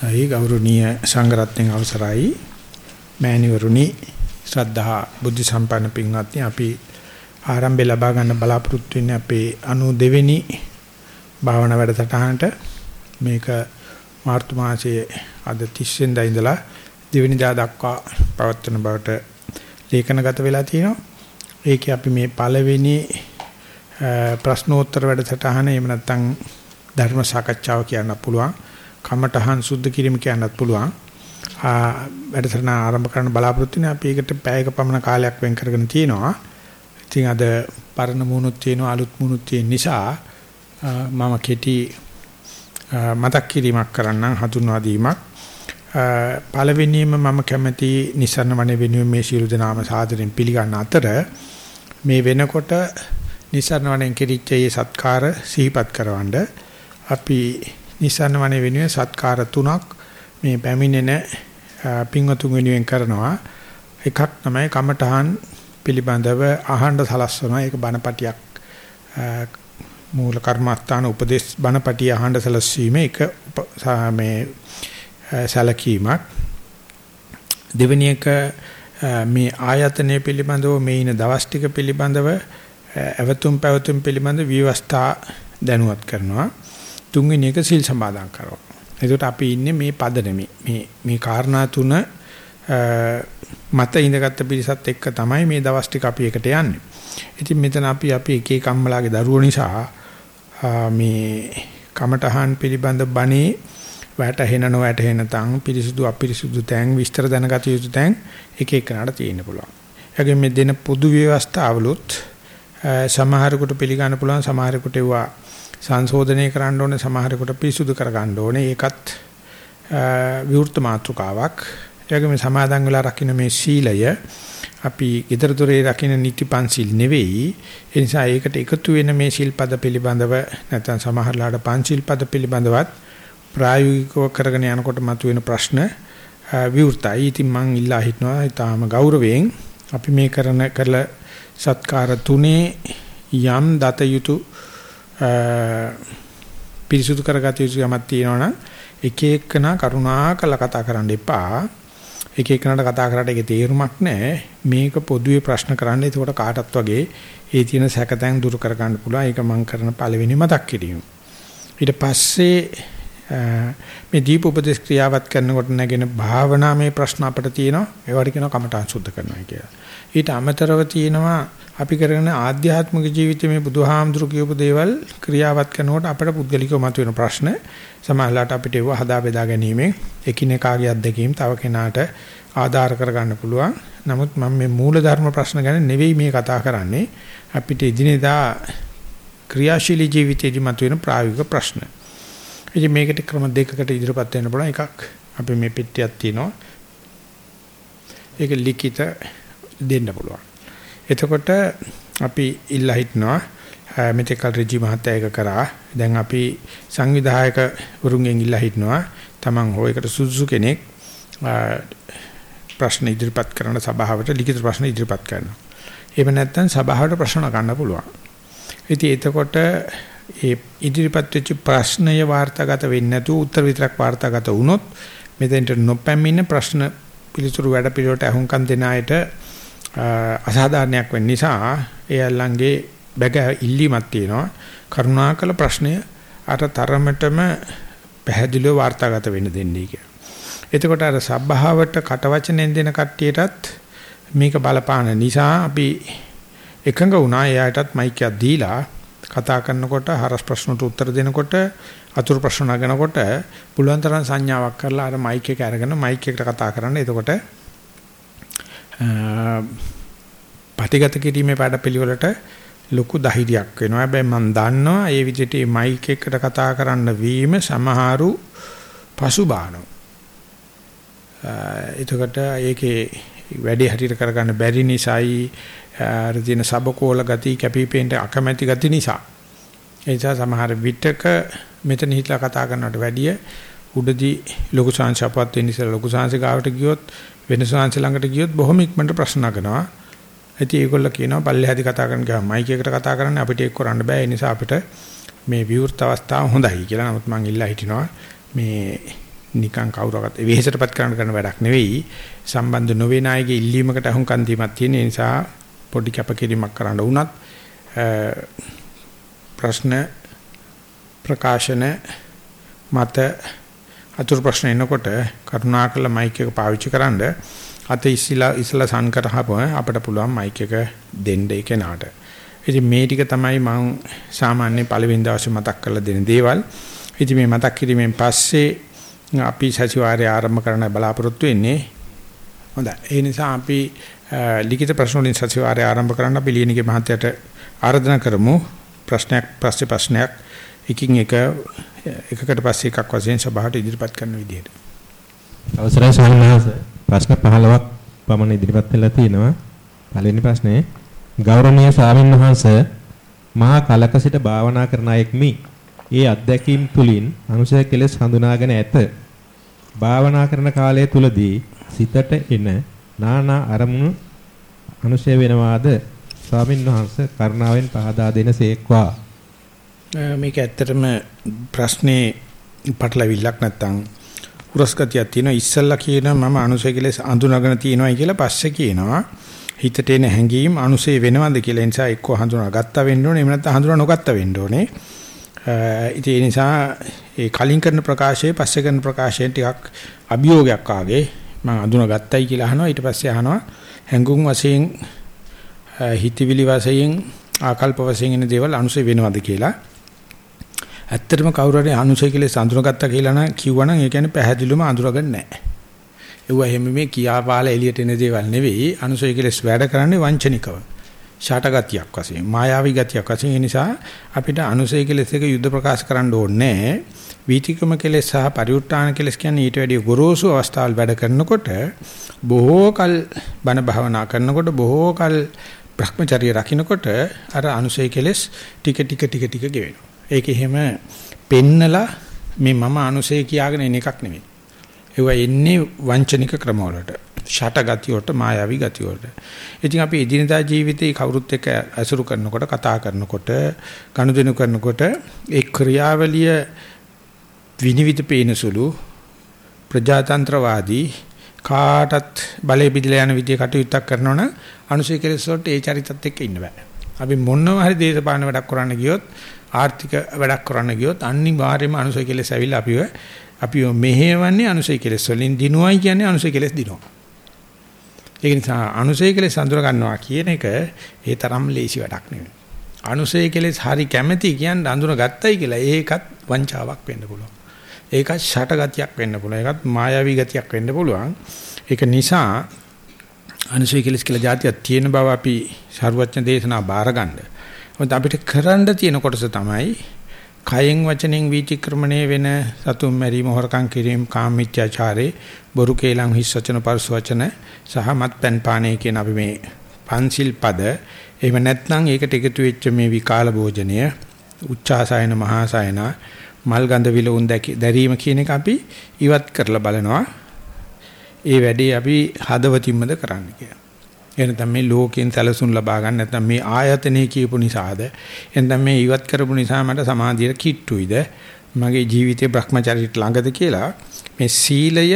අයි ගෞරවනීය සංඝරත්නයන් අවසරයි මෑණිවරුනි ශ්‍රද්ධා බුද්ධ සම්පන්න පින්වත්නි අපි ආරම්භය ලබා ගන්න බලාපොරොත්තු වෙන්නේ අපේ 92 වෙනි භාවනා වැඩසටහනට මේක මාර්තු මාසයේ අද 30 වෙනිදා ඉඳලා දෙවෙනිදා දක්වා පවත්වන බවට ලේඛනගත වෙලා තියෙනවා. ඒකේ අපි මේ පළවෙනි ප්‍රශ්නෝත්තර වැඩසටහන එහෙම නැත්නම් ධර්ම සාකච්ඡාව කියන්න පුළුවන්. කමඨහන් සුද්ධ කිරීම කියන්නත් පුළුවන්. වැඩසටහන ආරම්භ කරන්න බලාපොරොත්තු වෙන්නේ අපි ඒකට පැයක පමණ කාලයක් වෙන් කරගෙන තියෙනවා. ඉතින් අද පරණ මුණුත් තියෙනවා අලුත් මුණුත් තියෙන නිසා මම කෙටි මතක් කිරීමක් කරන්නම් හඳුන්වා දීමක්. පළවෙනියෙන්ම මම කැමති නිසරණ වනේ වෙනුවෙන් මේ සියලු දෙනාම සාදරයෙන් පිළිගන්න අතර මේ වෙනකොට නිසරණ වනේ කිරිච්ච ඒ සත්කාර සිහිපත් කරවන්න අපි නිසන්න වනේ වෙනුවෙන් සත්කාර තුනක් මේ පැමිණෙන පින්වතුන් වෙනුවෙන් කරනවා. එකක් තමයි කමඨහන් පිළිබඳව අහන්න සලස්වනවා. ඒක බණපටියක් මූල කර්මස්ථාන උපදේශ බණපටිය අහන්න සලස්වීම එක මේ සැලකීමක්. දෙවෙනි එක මේ ආයතනය පිළිබඳව මේ ඉන දවස් ටික පිළිබඳව අවතුම් පැවතුම් පිළිබඳ විවස්ථා දැනුවත් කරනවා. තුන්වෙනි එක සිල් සමාදන් කරනවා. එතකොට අපි ඉන්නේ මේ පදනමේ මේ මේ කාරණා තුන මත ඉඳගත්තු පිරිසත් එක්ක තමයි මේ දවස් ටික අපි එකට යන්නේ. ඉතින් මෙතන අපි අපි එක එක අම්මලාගේ දරුවෝ නිසා මේ කමටහන් පිළිබඳ බණේ වැටහෙන නොවැටහෙන තන් පිරිසුදු අපිරිසුදු තැන් විස්තර දැනගත යුතු තැන් එක එකනට තියෙන්න පුළුවන්. ඒගොල්ලෝ මේ දෙන පොදු ව්‍යවස්ථාවලුත් සමහරකට පිළිගන්න පුළුවන් සමහරකට ඒවා සංශෝධනය කරන්න ඕනේ සමහරකට පිරිසුදු කර ගන්න ඕනේ. ඒකත් විවෘත මාතෘකාවක්. ඒගොම සමාදන් වෙලා රකින්න මේ සීලය අපි ඊතර දොරේ රකින්න නිති පන්සිල් නෙවෙයි. ඒ නිසා ඒකට එකතු වෙන මේ සිල්පද පිළිබඳව නැත්නම් සමහරලාට පන්සිල් පද පිළිබඳවත් ප්‍රායෝගිකව කරගෙන යනකොට මතුවෙන ප්‍රශ්න විවෘතයි. ඉතින් මං ඉල්ලා හිටනවා ඊටාම ගෞරවයෙන් අපි මේ කරන කළ සත්කාර තුනේ යම් දත යුතු පිරිසුදු කරගත යුතු යමක් තියෙනවනම් එක එකනා කරුණාකර කතා කරන්න එපා. එක එකනට කතා කරාට ඒකේ තේරුමක් නැහැ. මේක පොදුවේ ප්‍රශ්න කරන්න. එතකොට කාටත් වගේ ඒ තියෙන සැකතැන් දුරු කර ගන්න පුළුවන්. ඒක මම කරන පළවෙනි මතක් කිරීම. ඊට පස්සේ මේ දීප උපදේශ ක්‍රියාවත් කරනකොට නැගෙන භාවනාමය ප්‍රශ්න අපිට තියෙනවා. ඒවට කියනවා කමඨාන් සුද්ධ කරනවා කියලා. ඊට අමතරව තියෙනවා අපි කරගෙන ආධ්‍යාත්මික ජීවිතයේ මේ බුදුහාමුදුරු කියපු දේවල් ක්‍රියාවත් කරනකොට අපට පුද්ගලිකව මතුවෙන ප්‍රශ්න සමහරලාට අපිට ඒව හදා බෙදා ගැනීමෙන් එකිනෙකාගේ අත්දැකීම් තව කෙනාට ආධාර කරගන්න පුළුවන්. නමුත් මම මේ මූල ධර්ම ප්‍රශ්න ගැන නෙවෙයි මේ කතා කරන්නේ. අපිට එදිනෙදා ක්‍රියාශීලී ජීවිතයේදී මතුවෙන ප්‍රායෝගික ප්‍රශ්න. ඉතින් මේකට ක්‍රම දෙකකට ඉදිරියපත් වෙන්න පුළුවන්. එකක් අපි මේ පෙට්ටියක් තියෙනවා. ඒක ලිඛිත දෙන්න පුළුවන්. එතකොට අපි ඉල්ලා හිටනවා මෙතකල් රජි මහත්තයා එක කරා දැන් අපි සංවිධායක වරුන්ගෙන් ඉල්ලා හිටනවා Taman හෝ එකට සුදුසු කෙනෙක් ප්‍රශ්න ඉදිරිපත් කරන සභාවට ලිඛිත ප්‍රශ්න ඉදිරිපත් කරනවා. එහෙම නැත්නම් සභාවට ප්‍රශ්න ගන්න පුළුවන්. ඉතින් එතකොට ඒ ඉදිරිපත් වෙච්ච ප්‍රශ්නය වාර්තාගත වෙන්නේ නැතුව උත්තර විතරක් වාර්තාගත වුණොත් මෙතෙන්ට නොපැමිණ ප්‍රශ්න පිළිතුරු වැඩ පිළිවෙලට අහුම්කම් දෙන අයට අසාධාරණයක් වෙන්න නිසා ඒ අල්ලන්ගේ බැග ඉල්ලීමක් තියෙනවා කරුණාකර ප්‍රශ්නය අර තරමටම පැහැදිලිව වාර්තාගත වෙන්න දෙන්නයි කියලා. එතකොට අර සබ්භාවට කටවචනෙන් දෙන කට්ටියටත් මේක බලපාන නිසා අපි එකඟ වුණා එයාටත් මයික් එකක් දීලා කතා කරනකොට හරස් ප්‍රශ්නට උත්තර දෙනකොට අතුරු ප්‍රශ්න නගනකොට පුළුවන් තරම් සංඥාවක් කරලා අර මයික් එක අරගෙන මයික් එකට කතා කරන්න. එතකොට පටිගත කිරීමේ වැඩපිළිවෙලට ලොකු ධෛර්යයක් වෙනවා. හැබැයි මම දන්නවා මේ විදිහට මයික් එකට කතා කරන්න වීම සමහරු පසුබානවා. එතකොට ඒකේ වැඩි හරියට කරගන්න බැරි නිසායි අර දින සබකෝල ගති කැපිපෙන්ට අකමැති ගති නිසා. ඒ නිසා සමහර විටක මෙතන හිටලා කතා කරනවට වැඩිය උඩදී ලොකු සංශාපවත් වෙන නිසා ලොකු සංශිකාවට ගියොත් වෙන සංශ ළඟට ගියොත් බොහොම ඉක්මනට ප්‍රශ්න අහනවා. ඉතින් ඒගොල්ලෝ කියනවා පල්ලෙහාදී කතා කරන්න ගියාම මයික් එකට කතා කරන්න අපිට ඒක කරන්න බෑ. ඒ නිසා අපිට මේ විවෘත අවස්ථාව හොඳයි කියලා. නමුත් මම ඉල්ලා හිටිනවා මේ නිකන් කවුරකට වෙහෙසටපත් කරන්න කරන වැඩක් නෙවෙයි සම්බන්ධ නොවේ නායකගේ ඉල්ලීමකට අහුම්කන් දීමක් තියෙන නිසා පොඩි කැපකිරීමක් කරන්න වුණත් ප්‍රශ්න ප්‍රකාශන මත අතුරු ප්‍රශ්න එනකොට කරුණාකරලා මයික් එක පාවිච්චි කරන්න අත ඉස්සලා ඉස්සලා සන් කරහපුවා අපිට පුළුවන් මයික් එක දෙන්න ඒ කෙනාට. ඉතින් මේ ටික තමයි මම සාමාන්‍ය පළවෙනි දවසේ මතක් කරලා දෙන දේවල්. ඉතින් මේ මතක් කිරීමෙන් පස්සේ අපි සතිವಾರය ආරම්භ කරන්න බලාපොරොත්තු වෙන්නේ. හොඳයි. ඒ නිසා අපි ලිඛිත ප්‍රශ්න වලින් සතිವಾರය ආරම්භ කරන්න අපි ලියනගේ මහත්තයට ආරාධනා කරමු. ප්‍රශ්නයක් පස්සේ ප්‍රශ්නයක් එකින් එක එකකට පස්සේ එකක් වශයෙන් සභාවට ඉදිරිපත් කරන විදිහට. අවසරයි ස්වාමීන් වහන්සේ. ප්‍රශ්න 15ක් පමණ ඉදිරිපත් වෙලා තියෙනවා. පළවෙනි ප්‍රශ්නේ ගෞරවනීය ස්වාමීන් වහන්සේ මා කලක සිට භාවනා කරන අයෙක්මි. ඒ අත්දැකීම් තුලින් අනුසය කෙලෙස් හඳුනාගෙන ඇත. භාවනා කරන කාලය තුලදී සිතට එන නානා අරමුණු අනුසය වෙනවාද ස්වාමීන් වහන්සේ කරුණාවෙන් පහදා දෙනසේක්වා මේක ඇත්තටම ප්‍රශ්නේ පටලවිල්ලක් නැත්තම් උරස්ගතියක් තියෙනවා. ඉස්සල්ලා කියනවා මම අනුසය කෙලෙස් අඳුනගෙන තියෙනවායි කියලා පස්සේ කියනවා. හිතට එන හැඟීම් අනුසය වෙනවද කියලා. නිසා එක්ක හඳුනා ගත්තා වෙන්න ඕනේ. එහෙම නැත්නම් හඳුනා නොගත්තා වෙන්න ඕනේ. ඉතින් ඒ නිසා ඒ කලින් කරන ප්‍රකාශයේ පස්සේ කරන ප්‍රකාශයෙන් ටිකක් අභියෝගයක් ආගේ මම අඳුනා ගත්තයි කියලා අහනවා. ඊට පස්සේ අහනවා හැඟුම් වශයෙන් හිතවිලි වශයෙන් ආකල්ප වශයෙන් එන දේවල් අනුසය වෙනවද කියලා? ඇත්තටම කවුරු හරි අනුසය කියලා සඳුනගත්තා කියලා නම් කිව්වනම් ඒ කියන්නේ පැහැදිලිවම අඳුරගන්නේ නැහැ. ඒවා හැම මේ කියාපාල එළියට එන දේවල් නෙවෙයි අනුසය කියලා වැඩ කරන්නේ වංචනිකව. ෂාටගතියක් වශයෙන් මායාවී ගතියක් වශයෙන් ඒ නිසා අපිට අනුසය කෙලෙස් එක යුද්ධ ප්‍රකාශ කරන්න ඕනේ වීතිකම කෙලෙස් සහ පරිඋත් ทาน කෙලෙස් කියන්නේ ඊට වැඩිය ගොරෝසු අවස්ථාවල් වැඩ කරනකොට බොහෝ කල් බණ භාවනා කරනකොට බොහෝ කල් Brahmacharya රකින්නකොට අර අනුසය කෙලෙස් ටික ටික ටික ටික ගෙවෙනවා ඒක එහෙම පෙන්නලා මේ මම අනුසය කියාගෙන එන එකක් නෙමෙයි. ඒවා එන්නේ වංචනික ක්‍රමවලට. ෂට ගතිය වලට මායාවී ගතිය වලට. ඉතින් අපි එදිනදා ජීවිතේ කවුරුත් එක්ක ඇසුරු කරනකොට කතා කරනකොට ගනුදෙනු කරනකොට ඒ ක්‍රියාවලිය විනිවිද පේනසුළු ප්‍රජාතන්ත්‍රවාදී කාටත් බලය බෙදලා යන විදිය කටයුත්තක් කරනවනම් අනුසය කෙලෙස් වලට ඒ චරිතත් එක්ක ඉන්න බෑ. අපි මොනවා හරි දේශපාලන වැඩක් කරන්න ගියොත් ආර්ථික වැඩක් කරන්න ගියොත් අනිවාර්යයෙන්ම අනුසය කෙලෙස් ඇවිල්ලා අපිව අපිව මෙහෙවන්නේ අනුසය කෙලෙස් වලින් දිනුවයි කියන්නේ අනුසය කෙලෙස් දිනුවා. ඒක නිසා අනුසය කෙලෙස් අඳුර ගන්නවා කියන එක ඒ තරම් ලේසි වැඩක් නෙවෙයි. අනුසය කෙලෙස් හරි කැමැති කියන්නේ අඳුර ගත්තයි කියලා ඒකත් වංචාවක් වෙන්න පුළුවන්. ඒකත් ෂට ගතියක් වෙන්න පුළුවන්. ඒකත් මායාවී ගතියක් වෙන්න පුළුවන්. ඒක නිසා අනුසය කෙලෙස් කියලා જાතියක් තියෙන බව අපි සරුවචන දේශනා බාරගන්න. මොකද අපිට කරන්න තියෙන කොටස තමයි කයෙන් වචනෙන් වීතික්‍රමණය වෙන සතුම් මැරීම හොරකම් කිරීම කාමීත්‍යාචාරේ බොරු කේලම් හිස් වචන පරස වචන සහ මත්පැන් පානය කියන අපි මේ පන්සිල් පද. එහෙම නැත්නම් ඒකට එකතු වෙච්ච මේ විකාල භෝජනය උච්චාසයන මහාසයන මල් ගඳ විලවුන් දැරීම කියන එක අපි ඉවත් කරලා බලනවා. ඒ වැඩේ අපි හදවතින්මද කරන්න කියලා. එනතම් මේ ලෝකයෙන් සැලසුම් ලබා ගන්න නැත්නම් මේ ආයතනේ කියපු නිසාද එනතම් මේ ඉවත් කරපු නිසා මට සමාධියට කිට්ටුයිද මගේ ජීවිතේ Brahmacharya ළඟද කියලා මේ සීලය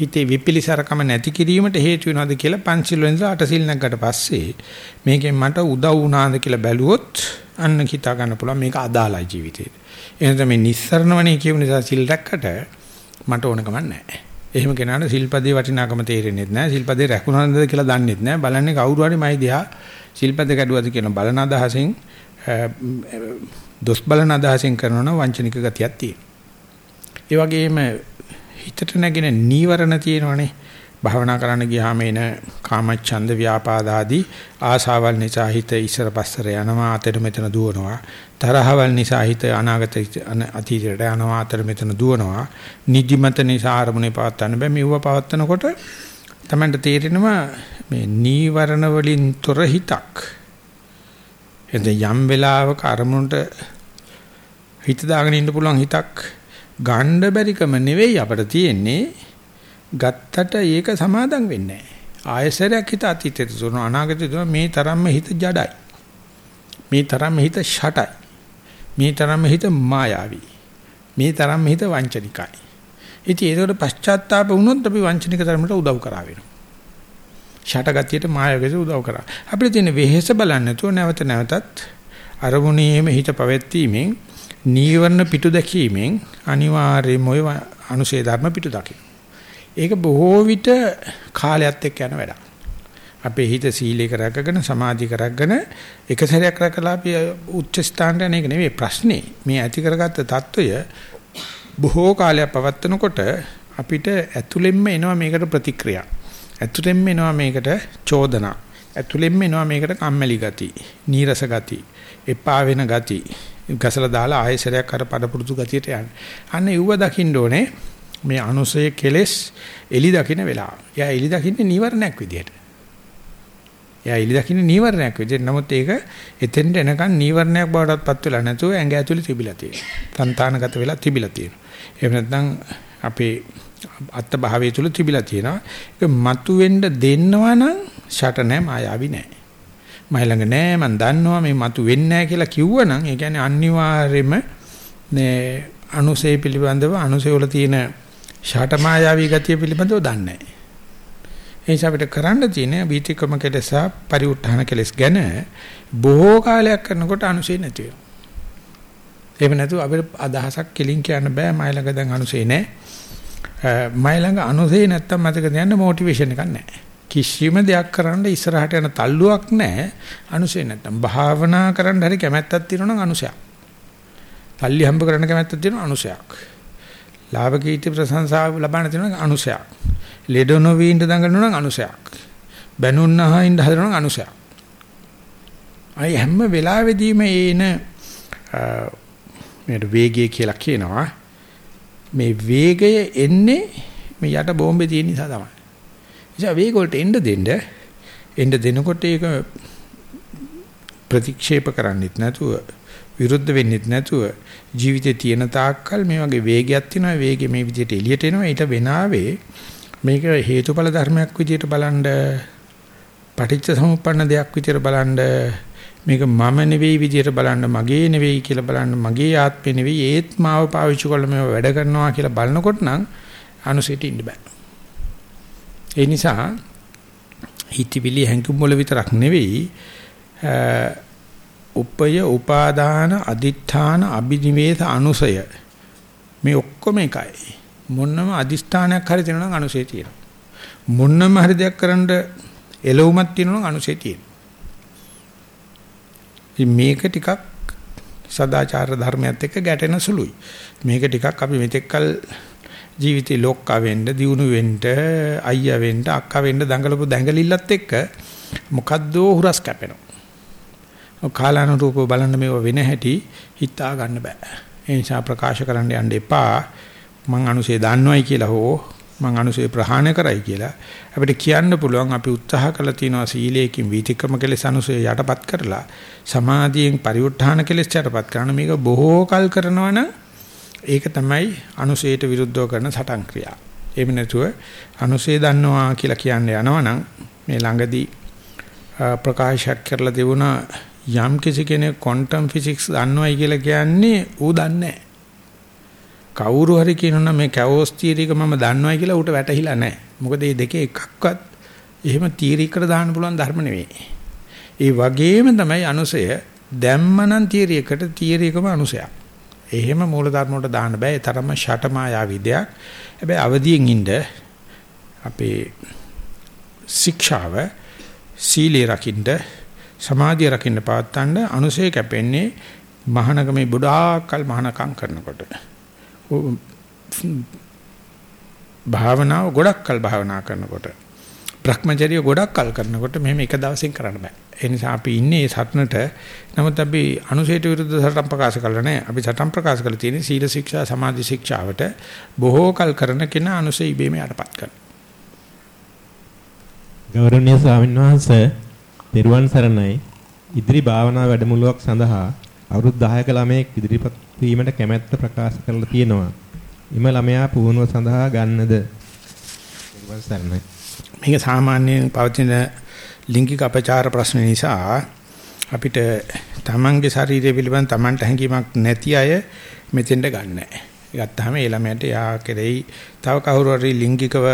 හිතේ විපිලිසරකම නැති කිරීමට හේතු වෙනවද කියලා පංචිල් වෙනස අටසිල් නැගකට පස්සේ මේකෙන් මට උදව් වුණාද කියලා බැලුවොත් අන්න හිතා ගන්න පුළුවන් මේක අදාළයි ජීවිතේට. එහෙනම් මේ නිස්සරණවනේ කියපු නිසා සිල් රැක්කට මට ඕන කමක් නැහැ. එහෙම කෙනාට සිල්පදේ වටිනාකම තේරෙන්නේ නැහැ. සිල්පදේ රැකුණාද කියලා දන්නේ නැහැ. බලන්නේ කවුරු හරි මයි දිහා සිල්පද කැඩුවද කියන බලන අදහසෙන් දොස් බලන අදහසෙන් කරනවා වංචනික ගතියක් තියෙනවා. ඒ වගේම හිතට නැගෙන නීවරණ තියෙනවනේ. භාවනා කරන්න ගියාම එන කාමච්ඡන්ද ව්‍යාපාද ආදී ආශාවල් නිසා හිත ඉස්සර පස්සර යනවා අතට මෙතන දුවනවා. තරහවල් නිසා හිත අනාගත අතීතයට යනවා අතට මෙතන දුවනවා. නිදිමත නිසා අරමුණේ පවත්තන්න බෑ මෙව පවත්තනකොට තමන්ට තේරෙනවා මේ නීවරණ වලින් තොර හිතක්. එතෙ යම් වෙලාවක අරමුණට හිත දාගෙන ඉන්න පුළුවන් හිතක් ගණ්ඩ බැරිකම නෙවෙයි අපිට තියෙන්නේ. ගත්තට ඒක සමාදම් වෙන්නේ නැහැ. ආයසරයක් හිත අතීතයට දුන අනාගතයට දුන මේ තරම්ම හිත ජඩයි. මේ තරම්ම හිත ෂටයි. මේ තරම්ම හිත මායාවී. මේ තරම්ම හිත වංචනිකයි. ඉතින් ඒකට පශ්චාත්තාප වුණොත් අපි වංචනික ධර්මයට උදව් කරා වෙනවා. ෂටගතියට මායාවකට උදව් කරා. අපිට තියෙන වෙහෙස බලන්න නැතුව නැවත නැවතත් අරමුණේම හිත පවැත්වීමෙන් නීවරණ පිටු දැකීමෙන් අනිවාර්යයෙන්ම ඔය අනුශේ ධර්ම පිටු දකින්න. ඒක බොහෝ විට කාලයත් එක්ක යන වැඩක්. අපේ හිත සීලයක රැකගෙන සමාධි කරගෙන එක සැරයක් රැකලා අපි උච්ච ස්ථානට යන එක නෙවෙයි ප්‍රශ්නේ. මේ ඇති කරගත්ත తত্ত্বය බොහෝ කාලයක් පවත්නකොට අපිට ඇතුළෙන්ම එනවා මේකට ප්‍රතික්‍රියා. ඇතුළෙන්ම එනවා මේකට චෝදනා. ඇතුළෙන්ම එනවා මේකට කම්මැලි ගති, නීරස ගති, එපා වෙන ගති. ගසලා දාලා ආයෙ සැරයක් අර පඩපුරුදු ගතියට යන්න. අන්න යුව දකින්න ඕනේ. මේ අනුසය කෙලෙස් එලි දකින්න වෙලාව. එයා එලි දකින්නේ නීවරණයක් විදියට. එයා එලි දකින්නේ නීවරණයක් විදියට. නමුත් ඒක එතෙන්ට එනකන් නීවරණයක් බවටත්පත් වෙලා නැතුව ඇඟ ඇතුලේ තිබිලා තියෙනවා. సంతානගත වෙලා තිබිලා තියෙනවා. එහෙම නැත්නම් අපේ අත්ත භාවය තුල තිබිලා තියෙනවා. ඒක මතුවෙන්න දෙන්නවා නම් ෂට නැහැ මායාවි නැහැ. මයි ළඟ නැහැ මම දන්නවා මේ මතුවෙන්නේ නැහැ කියලා කිව්වනම් ඒ කියන්නේ අනිවාර්යෙම මේ අනුසය පිළිබඳව අනුසය වල තියෙන ෂට මායාවී ගතිය පිළිබඳව දන්නේ නැහැ. ඒ නිසා අපිට කරන්න තියෙන්නේ වීතිකම කෙලෙස පරිඋත්ථාන කෙලෙස් ගැන බොහෝ කාලයක් කරනකොට අනුසය නැති වෙනවා. එහෙම නැතුව අපිට අදහසක් කෙලින් කියන්න බෑ මයි ළඟ දැන් අනුසය නැහැ. මයි ළඟ අනුසය නැත්තම් මතක තියන්න මොටිවේෂන් එකක් නැහැ. කිසිම දෙයක් කරන්න ඉස්සරහට යන තල්ලුවක් නැහැ අනුසය නැත්තම්. භාවනා කරන්න හරි කැමැත්තක් තියෙනවා නම් අනුසයක්. පල්ලි හම්බ කරන්න කැමැත්තක් තියෙනවා අනුසයක්. ලාභ කීර්ති ප්‍රශංසාව ලබන්න තියෙනවා අනුසයක්. ලෙඩ නොවී ඉඳ දඟලනවා නම් අනුසයක්. බැනුන්නහා ඉඳ හදනවා නම් අනුසයක්. අය හැම වෙලාවෙදීම එන මේ වේගය කියලා කියනවා. මේ වේගය එන්නේ මේ යට බෝම්බේ තියෙන නිසා තමයි. නිසා වේග වලට එන්න දෙන්න එන්න දෙනකොට ඒක ප්‍රතික්ෂේප කරන්නෙත් නැතුව විරුද්ධ වෙන්නෙත් නැතුව ජීවිතේ තියෙන තාක්කල් මේ වගේ වේගයක් තියෙනවා. වේගෙ මේ විදිහට එළියට එනවා. ඊට වෙනාවේ මේක හේතුඵල ධර්මයක් විදිහට බලන්න පටිච්ච සමුප්පන්න දෙයක් විදිහට බලන්න මේක මම නෙවෙයි විදිහට බලන්න මගේ නෙවෙයි කියලා බලන්න මගේ ආත්මෙ නෙවෙයි. ඒත් මාව පාවිච්චි කරලා මේව වැඩ කරනවා කියලා බලනකොට නම් අනුසිට ඉන්න බෑ. ඒ නිසා හිතවිලි හැංගුම් වල විතරක් නෙවෙයි උපය උපාදාන අදිඨාන අබිනිවේද අනුසය මේ ඔක්කොම එකයි. මොන්නම අදිෂ්ඨානයක් හරි තියෙනවා නම් අනුසය තියෙනවා. මොන්නම හරි දෙයක් කරන්න එළවුමක් තියෙනවා නම් අනුසය තියෙනවා. ඉතින් මේක ටිකක් සදාචාර ධර්මයත් එක්ක ගැටෙන සුළුයි. මේක ටිකක් අපි මෙතෙක්කල් ජීවිතේ ලොක්කා වෙන්න, දියුණු වෙන්න, අයියා වෙන්න, අක්කා වෙන්න දඟලපු දඟලිල්ලත් එක්ක මොකද්ද හුරස් කැපෙනවා. කාලානුරූපව බලන්න මේව වෙන හැටි හිතා ගන්න බෑ. ඒ නිසා ප්‍රකාශ කරන්න යන්න එපා. මං අනුසේ දන්නවයි කියලා හෝ මං අනුසේ ප්‍රහාණය කරයි කියලා අපිට කියන්න පුළුවන් අපි උත්සාහ කළා තියෙනවා සීලයෙන් වීතික්‍රම කෙලෙස් අනුසේ යටපත් කරලා සමාධියෙන් පරිඋත් ทาน කෙලෙස් යටපත් කරන මේක බොහෝ කල් කරනවා නම් ඒක තමයි අනුසයට විරුද්ධව කරන සටන් ක්‍රියාව. එහෙම නැතුව අනුසේ දන්නවා කියලා කියන්න යනවනම් මේ ළඟදී ප්‍රකාශයක් කරලා දෙවුණා යම් කිසි කෙනෙක් ක්වොන්ටම් ෆිසික්ස් දන්නවයි කියලා කියන්නේ ඌ දන්නේ කවුරු හරි කියනොනම් මේ කැවෝස් තියරි එක මම දන්නවයි කියලා ඌට වැටහිලා නැහැ. මොකද මේ දෙකේ එකක්වත් එහෙම තියරි එකට දාන්න පුළුවන් ධර්ම නෙවෙයි. ඒ වගේම තමයි අනුසය දැම්මනම් තියරි එකට තියරි එකම අනුසයක්. එහෙම මූල ධර්ම වලට දාන්න බෑ. ඒ තරම ෂටමායා විද්‍යාවක්. හැබැයි අවදියෙන් ඉන්න අපේ ශික්ෂාව සීලේ රකින්න සමාධිය රකින්න පවත්තන්න අනුසය කැපෙන්නේ මහානගමේ බුඩාකල් මහානකම් කරනකොට. භාවනාව ගොඩක්කල් භාවනා කරනකොට භ්‍රමචර්ය ගොඩක්කල් කරනකොට මෙහෙම එක දවසින් කරන්න බෑ. ඒ නිසා අපි ඉන්නේ සත්නට. නමුත් අපි අනුසයට විරුද්ධ සටන් ප්‍රකාශ කළා නෑ. අපි සටන් ප්‍රකාශ කළ තියෙන්නේ සීල ශික්ෂා සමාධි ශික්ෂාවට බොහෝ කල් කරන කෙනා අනුසය ඉබේම යටපත් කරනවා. ගෞරවනීය ස්වාමීන් වහන්සේ පෙරුවන් සරණයි ඉදිරි භාවනා වැඩමුළුවක් සඳහා අවුරුදු 10ක ළමයෙක් ඉදිරිපත් වීමට කැමැත්ත ප්‍රකාශ කරලා තියෙනවා. එම ළමයා පුහුණුව සඳහා ගන්නද? පෙරුවන් සරණයි. මේක සාමාන්‍යයෙන් පවතින ලිංගික අපචාර ප්‍රශ්න නිසා අපිට තමන්ගේ ශරීරය පිළිබඳ තමන්ට හැඟීමක් නැති අය මෙතෙන්ට ගන්නෑ. ගත්තාම ඒ ළමයට යා කෙරෙහි තව කවුරු හරි ලිංගිකව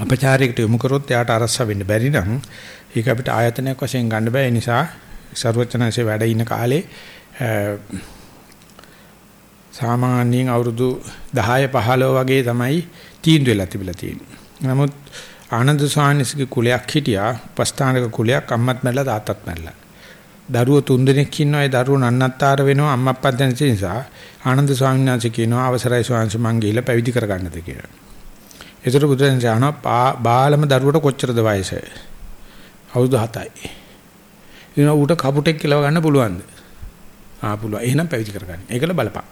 අපචාරයකට යොමු කරොත් එයාට අරස්ස වෙන්න බැරි නම් ඒක අපිට ආයතනයක් වශයෙන් ගන්න බෑ ඒ නිසා ਸਰවචනanse වැඩ ඉන්න කාලේ සාමාන්‍යයෙන් අවුරුදු 10 15 වගේ තමයි තීන්දුව වෙලා තිබිලා තියෙන්නේ. නමුත් ආනන්ද ස්වාමීන්ගේ කුලයක් හිටියා, උපස්ථානක කුලයක් අම්මත් මැරලා තාත්තත් මැරලා. දරුවෝ තුන්දෙනෙක් ඉන්නවා ඒ දරුවෝ නන්නත්තර වෙනවා අම්මා අප්පා දැන නිසා ආනන්ද ස්වාමීන් වහන්සේ කියනවා අවසරයි ස්වාමීන් වහන්සේ මං ගිහිල්ලා පැවිදි කරගන්නද කියලා. ඒතර බුදුරජාණන් කියනවා බාලම දරුවට කොච්චරද වයස? අවුරුදු 7යි. එන ඌට කපුටෙක් කියලා ගන්න පුළුවන්ද? ආ පුළුවන්. එහෙනම් පැවිදි කරගන්න. ඒකල බලපන්.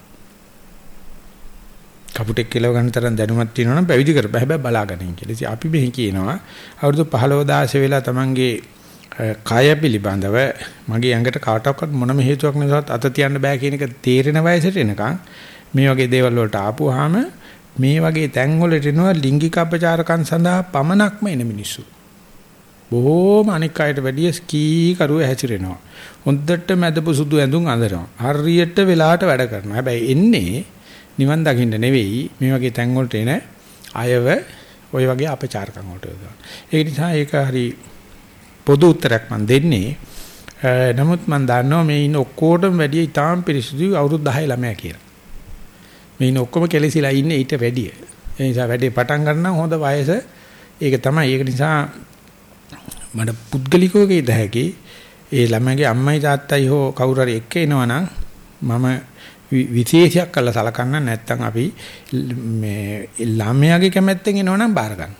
කපුටෙක් කියලා ගන්න තරම් දැනුමක් තියෙනවා නම් පැවිදි කරපෑ හැබැයි බලාගන්න කියලා. ඉතින් අපි මෙහි කියනවා අවුරුදු 15 16 වෙලා තමන්ගේ කය පිළිබඳව මගේ ඇඟට කාටවත් මොනම හේතුවක් නැසත් අත තියන්න බෑ කියන එක තේරෙන වයසට එනකන් මේ වගේ දේවල් වලට ආපුවාම මේ වගේ තැන් වලට එනවා ලිංගික අපචාරකම් සඳහා පමණක්ම එන මිනිස්සු. බොහෝම අනික් අයට වැඩිය ස්කී කරුව හැසිරෙනවා. හොඳට මැදපු සුදු ඇඳුම් අඳිනවා. හරියට වෙලාවට වැඩ කරනවා. හැබැයි එන්නේ නිවන් දකින්න නෙවෙයි මේ වගේ තැන් වලට එන අයව ওই වගේ අපචාරකම් වලට යොදවන. ඒ නිසා ඒක හරි පොදු උත්තරයක් මම දෙන්නේ. නමුත් මම දන්නවා මේ ඉන්න ඔක්කොටම වැඩිය ඊටාම් පිරිසිදු අවුරුදු 10 ළමයා කියලා. මේ ඉන්න ඔක්කොම කෙලසිලා ඉන්නේ ඊට වැඩිය. ඒ නිසා වැඩේ පටන් ගන්න හොඳ වයස ඒක තමයි. ඒක නිසා මට පුද්ගලිකව කියද හැකි ඒ ළමයාගේ අම්මයි තාත්තයි හෝ කවුරු හරි එක්ක එනවනම් මම විශේෂයක් කළා සලකන්න නැත්නම් අපි මේ ළමයාගේ කැමැත්තෙන් එනවනම් බාර ගන්න.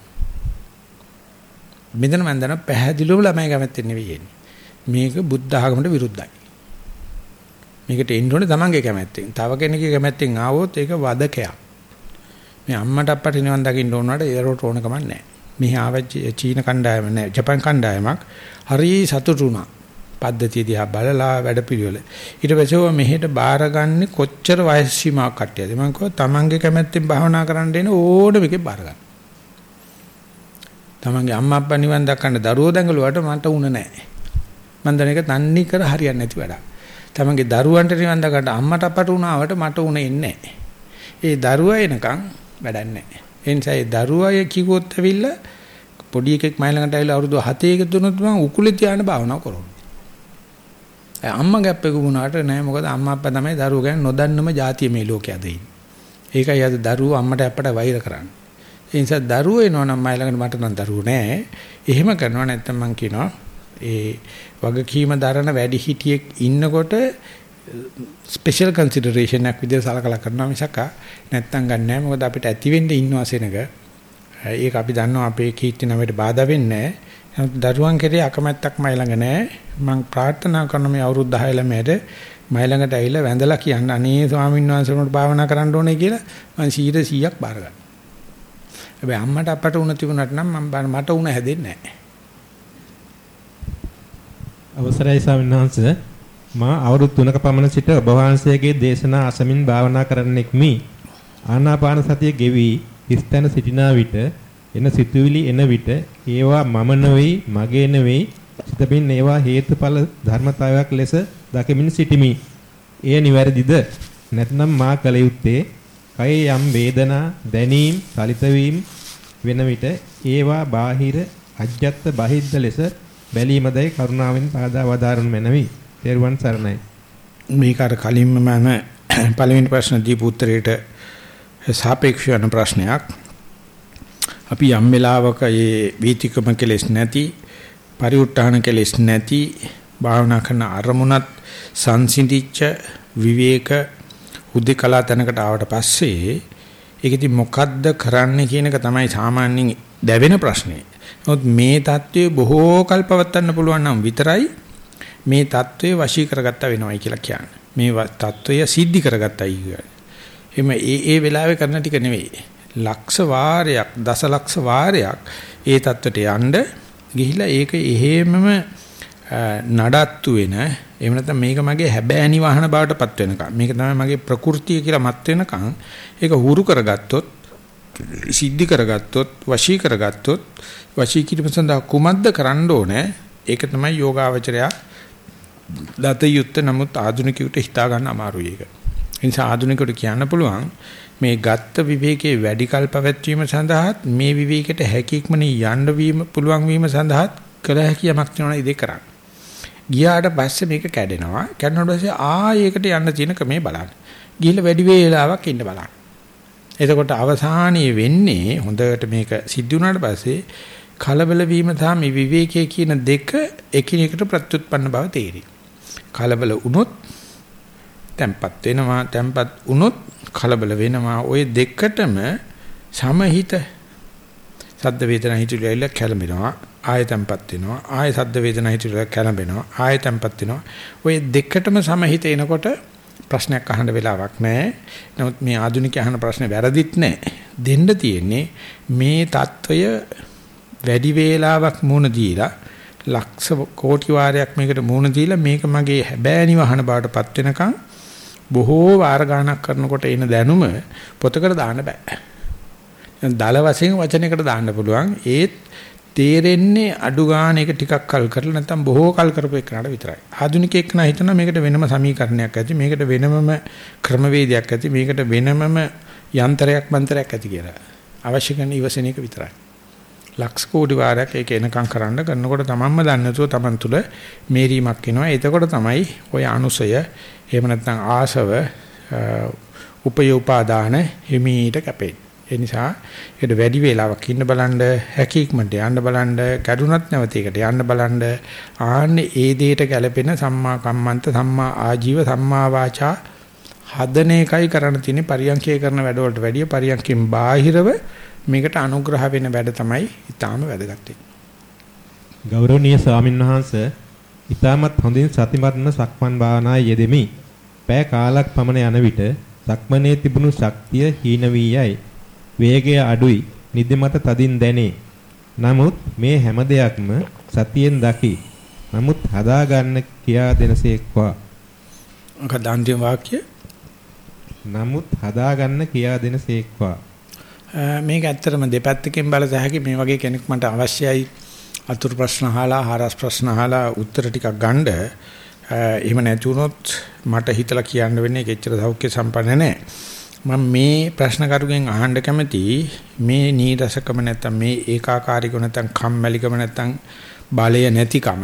මෙතන මම දන්න පැහැදිලිවම ළමයි කැමැත්තෙන් නෙවෙයි එන්නේ. මේක බුද්ධ ආගමට විරුද්ධයි. මේකට එන්න ඕනේ තමන්ගේ කැමැත්තෙන්. තව කෙනෙකුගේ කැමැත්තෙන් ආවොත් ඒක වදකයක්. මේ අම්මට අප්පට නිවන් දකින්න ඕන වලට ඒකට ඕන කමක් නැහැ. මෙහි ආව චීන කණ්ඩායම නැහැ. ජපාන් කණ්ඩායමක් හරි සතුටු වුණා. පද්ධතිය දිහා බලලා වැඩපිළිවෙල. ඊට පස්සේ මෙහෙට බාරගන්නේ කොච්චර වයස් සීමාවක් කට්ටියද? මම කිව්වා තමන්ගේ කැමැත්තෙන් භාවනා කරන්න එන ඕඩ මේකේ බාර ගන්න. තමන්ගේ අම්මා අප්පා නිවන් දක්කන්න දරුවෝ දඟලුවාට මට උණ නැහැ. මම දැන් ඒක තන්නේ කර හරියන්නේ නැති වැඩක්. තමන්ගේ දරුවන්ට නිවන් දක්කට අම්මට අපට උණාවට මට උණ එන්නේ නැහැ. ඒ දරුවා එනකන් වැඩක් නැහැ. ඒ නිසා ඒ දරුවා කිව්වොත් ඇවිල්ලා පොඩි එකෙක් මයි ළඟට ඇවිල්ලා අවුරුදු 7 එක දුන්නොත් මම උකුලේ තියාන භාවනා කරනවා. අම්මා ගැප් එක වුණාට නෑ මොකද අම්මා අප්පා තමයි දරුවෝ ගැන නොදන්නම જાතිය මේ ලෝකයේ අද ඉන්නේ. ඒකයි අද දරුවෝ අම්මට අප්පට වෛර කරන්නේ. ඒ නිසා දරුවෝ එනවා නම් මයි ළඟට මට නම් දරුවෝ නෑ. එහෙම කරනවා නැත්නම් මං කියනවා ඒ වගකීම දරන වැඩි හිටියෙක් ඉන්නකොට ස්පෙෂල් කන්සිඩරේෂන් එකක් විදිහට සලකලා කරනවා මිසක් නැත්තම් ගන්න නැහැ මොකද අපිට ඇති වෙන්න ඉන්නවා සෙනග ඒක අපි දන්නවා අපේ කීර්ති නමයට බාධා වෙන්නේ නැහැ දරුවන් කෙරේ අකමැත්තක් මයි ළඟ නැහැ මම ප්‍රාර්ථනා කරන මේ අවුරුදු 10 ළමයට මයි ළඟට ඇවිල්ලා වැඳලා කියන්න. අනේ ස්වාමීන් වහන්සේනට භාවනා කරන්න ඕනේ කියලා මම 100ක් බාර ගන්නවා. හැබැයි අම්මට අපට උණ තිබුණාට නම් මම මට උණ හැදෙන්නේ නැහැ අවසරයි ස්වාමීන් වහන්සේ. මා අවුරුදු 3ක පමණ සිට ඔබ වහන්සේගේ දේශනා අසමින් භාවනා කරන්නෙක් මි. ආනාපාන සතිය ගෙවි. හිස්තැන සිටිනා විට එන සිතුවිලි එන විට ඒවා මම නෙවෙයි මගේ නෙවෙයි සිතමින් ඒවා හේතුඵල ධර්මතාවයක් ලෙස දකිමින් සිටිමි. එය නිවැරදිද? නැත්නම් මා කල යුත්තේ කයේ යම් වේදනා දැනීම් සලිත වෙන විට ඒවා බාහිර අජ්ජත් බහිද්ද ලෙස බැලීමදයි කරුණාවෙන් පාදා වදාරනු මැනවි. තෙරුවන් සරණයි. මේක අර කලින්ම මම පළවෙනි ප්‍රශ්න දීපු උත්තරේට සාපේක්ෂ යන ප්‍රශ්නයක්. අපි යම් වෙලාවක මේ වීතිකම කෙලෙස් නැති, පරිඋත් ทาน කෙලෙස් නැති භාවනා කරන අරමුණත් සංසිඳිච්ච විවේක හුදේකලා තැනකට ආවට පස්සේ ඒකෙදි මොකද්ද කරන්න කියන එක තමයි සාමාන්‍යයෙන් දැවෙන ප්‍රශ්නේ. නමුත් මේ தત્ත්වය බොහෝ කල්පවත්තන්න පුළුවන් නම් විතරයි මේ தત્ත්වය වශී කරගත්ත වෙනවයි කියලා කියන්නේ. මේ தত্ত্বය සිද්ධි කරගත්තයි කියන්නේ. එම ඒ ඒ වෙලාවේ කරන ටික නෙවෙයි. ලක්ෂ වාරයක් දසලක්ෂ වාරයක් ඒ தත්වයට යන්න ගිහිලා ඒක එහෙමම නඩත්තු වෙන එහෙම නැත්නම් මේක මගේ හැබෑනි වහන බවටපත් වෙනකම් මේක තමයි මගේ ප්‍රകൃතිය කියලා මත් වෙනකම් ඒක හුරු කරගත්තොත් සිද්ධි කරගත්තොත් වශී කරගත්තොත් වශී කිරීම සඳහා කුමද්ද කරන්න ඕනේ ඒක තමයි යෝගාවචරයා දත යුත්තේ නමුත් ආධුනිකයට හිතා ගන්න අමාරුයි ඒක ඒ නිසා ආධුනිකයට කියන්න පුළුවන් මේ ගත්ත විවේකයේ වැඩි කල් පැවැත්වීම සඳහාත් මේ විවේකයට හැකියක්මනේ යන්න වීම පුළුවන් වීම සඳහාත් කළ හැකි යමක් තියෙනවා ඉදේ කරන්න. ගියාට පස්සේ මේක කැඩෙනවා. කැඩුණාට පස්සේ ආයෙකට යන්න තියෙන ක්‍රමේ බලන්න. ගිහිල්ලා වැඩි වේලාවක් ඉන්න බලන්න. එතකොට අවසානයේ වෙන්නේ හොඳට මේක සිද්ධ වුණාට පස්සේ කලබල වීම සහ මේ විවේකයේ කියන දෙක එකිනෙකට ප්‍රත්‍යুৎපන්න බව තේරෙයි. කලබල වුණොත් තැම්පත් වෙනවා. තැම්පත් වුණොත් කලබල වෙනවා. ওই දෙකටම සමහිත සද්ද වේදනා හිතුවේ ඇවිල්ලා කැළඹෙනවා. ආය තැම්පත් වෙනවා. ආය සද්ද වේදනා හිතුවේ කැළඹෙනවා. ආය තැම්පත් වෙනවා. ওই දෙකටම සමහිත එනකොට ප්‍රශ්නයක් අහන්න වෙලාවක් නැහැ. නමුත් මේ ආධුනිකය අහන ප්‍රශ්නේ වැරදිත් නැහැ. දෙන්න තියෙන්නේ මේ తত্ত্বය වැඩි වේලාවක් මුණ දීලා ලක්ෂ කෝටි වාරයක් මේකට මුණ දීලා මේක මගේ හැබෑ නිවහන බවටපත් වෙනකන් බොහෝ වාර ගණනක් කරනකොට එන දැනුම පොතකට දාන්න බෑ. දල වශයෙන් වචනයකට දාන්න පුළුවන්. ඒත් තේරෙන්නේ අඩු ගන්න එක ටිකක් කල් කරලා නැත්නම් බොහෝ කල් කරපු එකනට විතරයි. ආධුනිකයෙක් නා හිතන මේකට වෙනම සමීකරණයක් ඇති මේකට වෙනමම ක්‍රමවේදයක් ඇති මේකට වෙනමම යන්ත්‍රයක් මන්ත්‍රයක් ඇති කියලා. අවශ්‍ය කරන ඉවසන එක විතරයි. ලක්ෂ කෝටි වාරයක් ඒක එනකම් කරන්න කරනකොට තමන්ම දන්නේ නැතුව තමන් තුළ මේරීමක් එනවා. එතකොට තමයි ওই අනුසය එහෙම නැත්නම් ආසව උපයෝපාදාන හිමීට කැපෙන්නේ. ඒ නිසා ඒකට වැඩි වේලාවක් ඉන්න බලන්න හැකියක්මට යන්න බලන්න කැඩුනත් නැවත ඒකට යන්න බලන්න ආන්නේ ඒ දෙයට ගැලපෙන සම්මා කම්මන්ත සම්මා ආජීව සම්මා වාචා හදන එකයි කරන්න තියෙන්නේ පරියන්කේ කරන වැඩවලට වැඩිය පරියන්කෙන් බාහිරව මේකට අනුග්‍රහ වෙන වැඩ තමයි ඊටාම වැදගත් ගෞරවනීය ස්වාමින්වහන්සේ ඊටමත් හොඳින් සතිමත්න සක්මන් භාවනායේ යෙදෙමි. පෑ කාලක් පමණ යන විට සක්මනේ තිබුණු ශක්තිය හීන වී යයි. වේගය අඩුයි. නිදිමත තදින් දැනේ. නමුත් මේ හැම දෙයක්ම සතියෙන් දකි. නමුත් හදා ගන්න කියා දෙනසේක්වා. මොකද අන්තිම වාක්‍ය? නමුත් හදා ගන්න කියා දෙනසේක්වා. මේක ඇත්තටම දෙපැත්තකින් බලත හැකි. මේ වගේ කෙනෙක් මට අවශ්‍යයි. අතුරු ප්‍රශ්න අහලා හරස් ප්‍රශ්න අහලා උත්තර ටිකක් ගන්න. එහෙම නැති වුණොත් මට හිතලා කියන්න වෙන්නේ කෙච්චර සෞඛ්‍ය සම්පන්න නැහැ මම මේ ප්‍රශ්න කරුගෙන් අහන්න කැමති මේ නීරසකම නැත්තම් මේ ඒකාකාරීකම නැත්තම් කම්මැලිකම නැත්තම් බලය නැතිකම.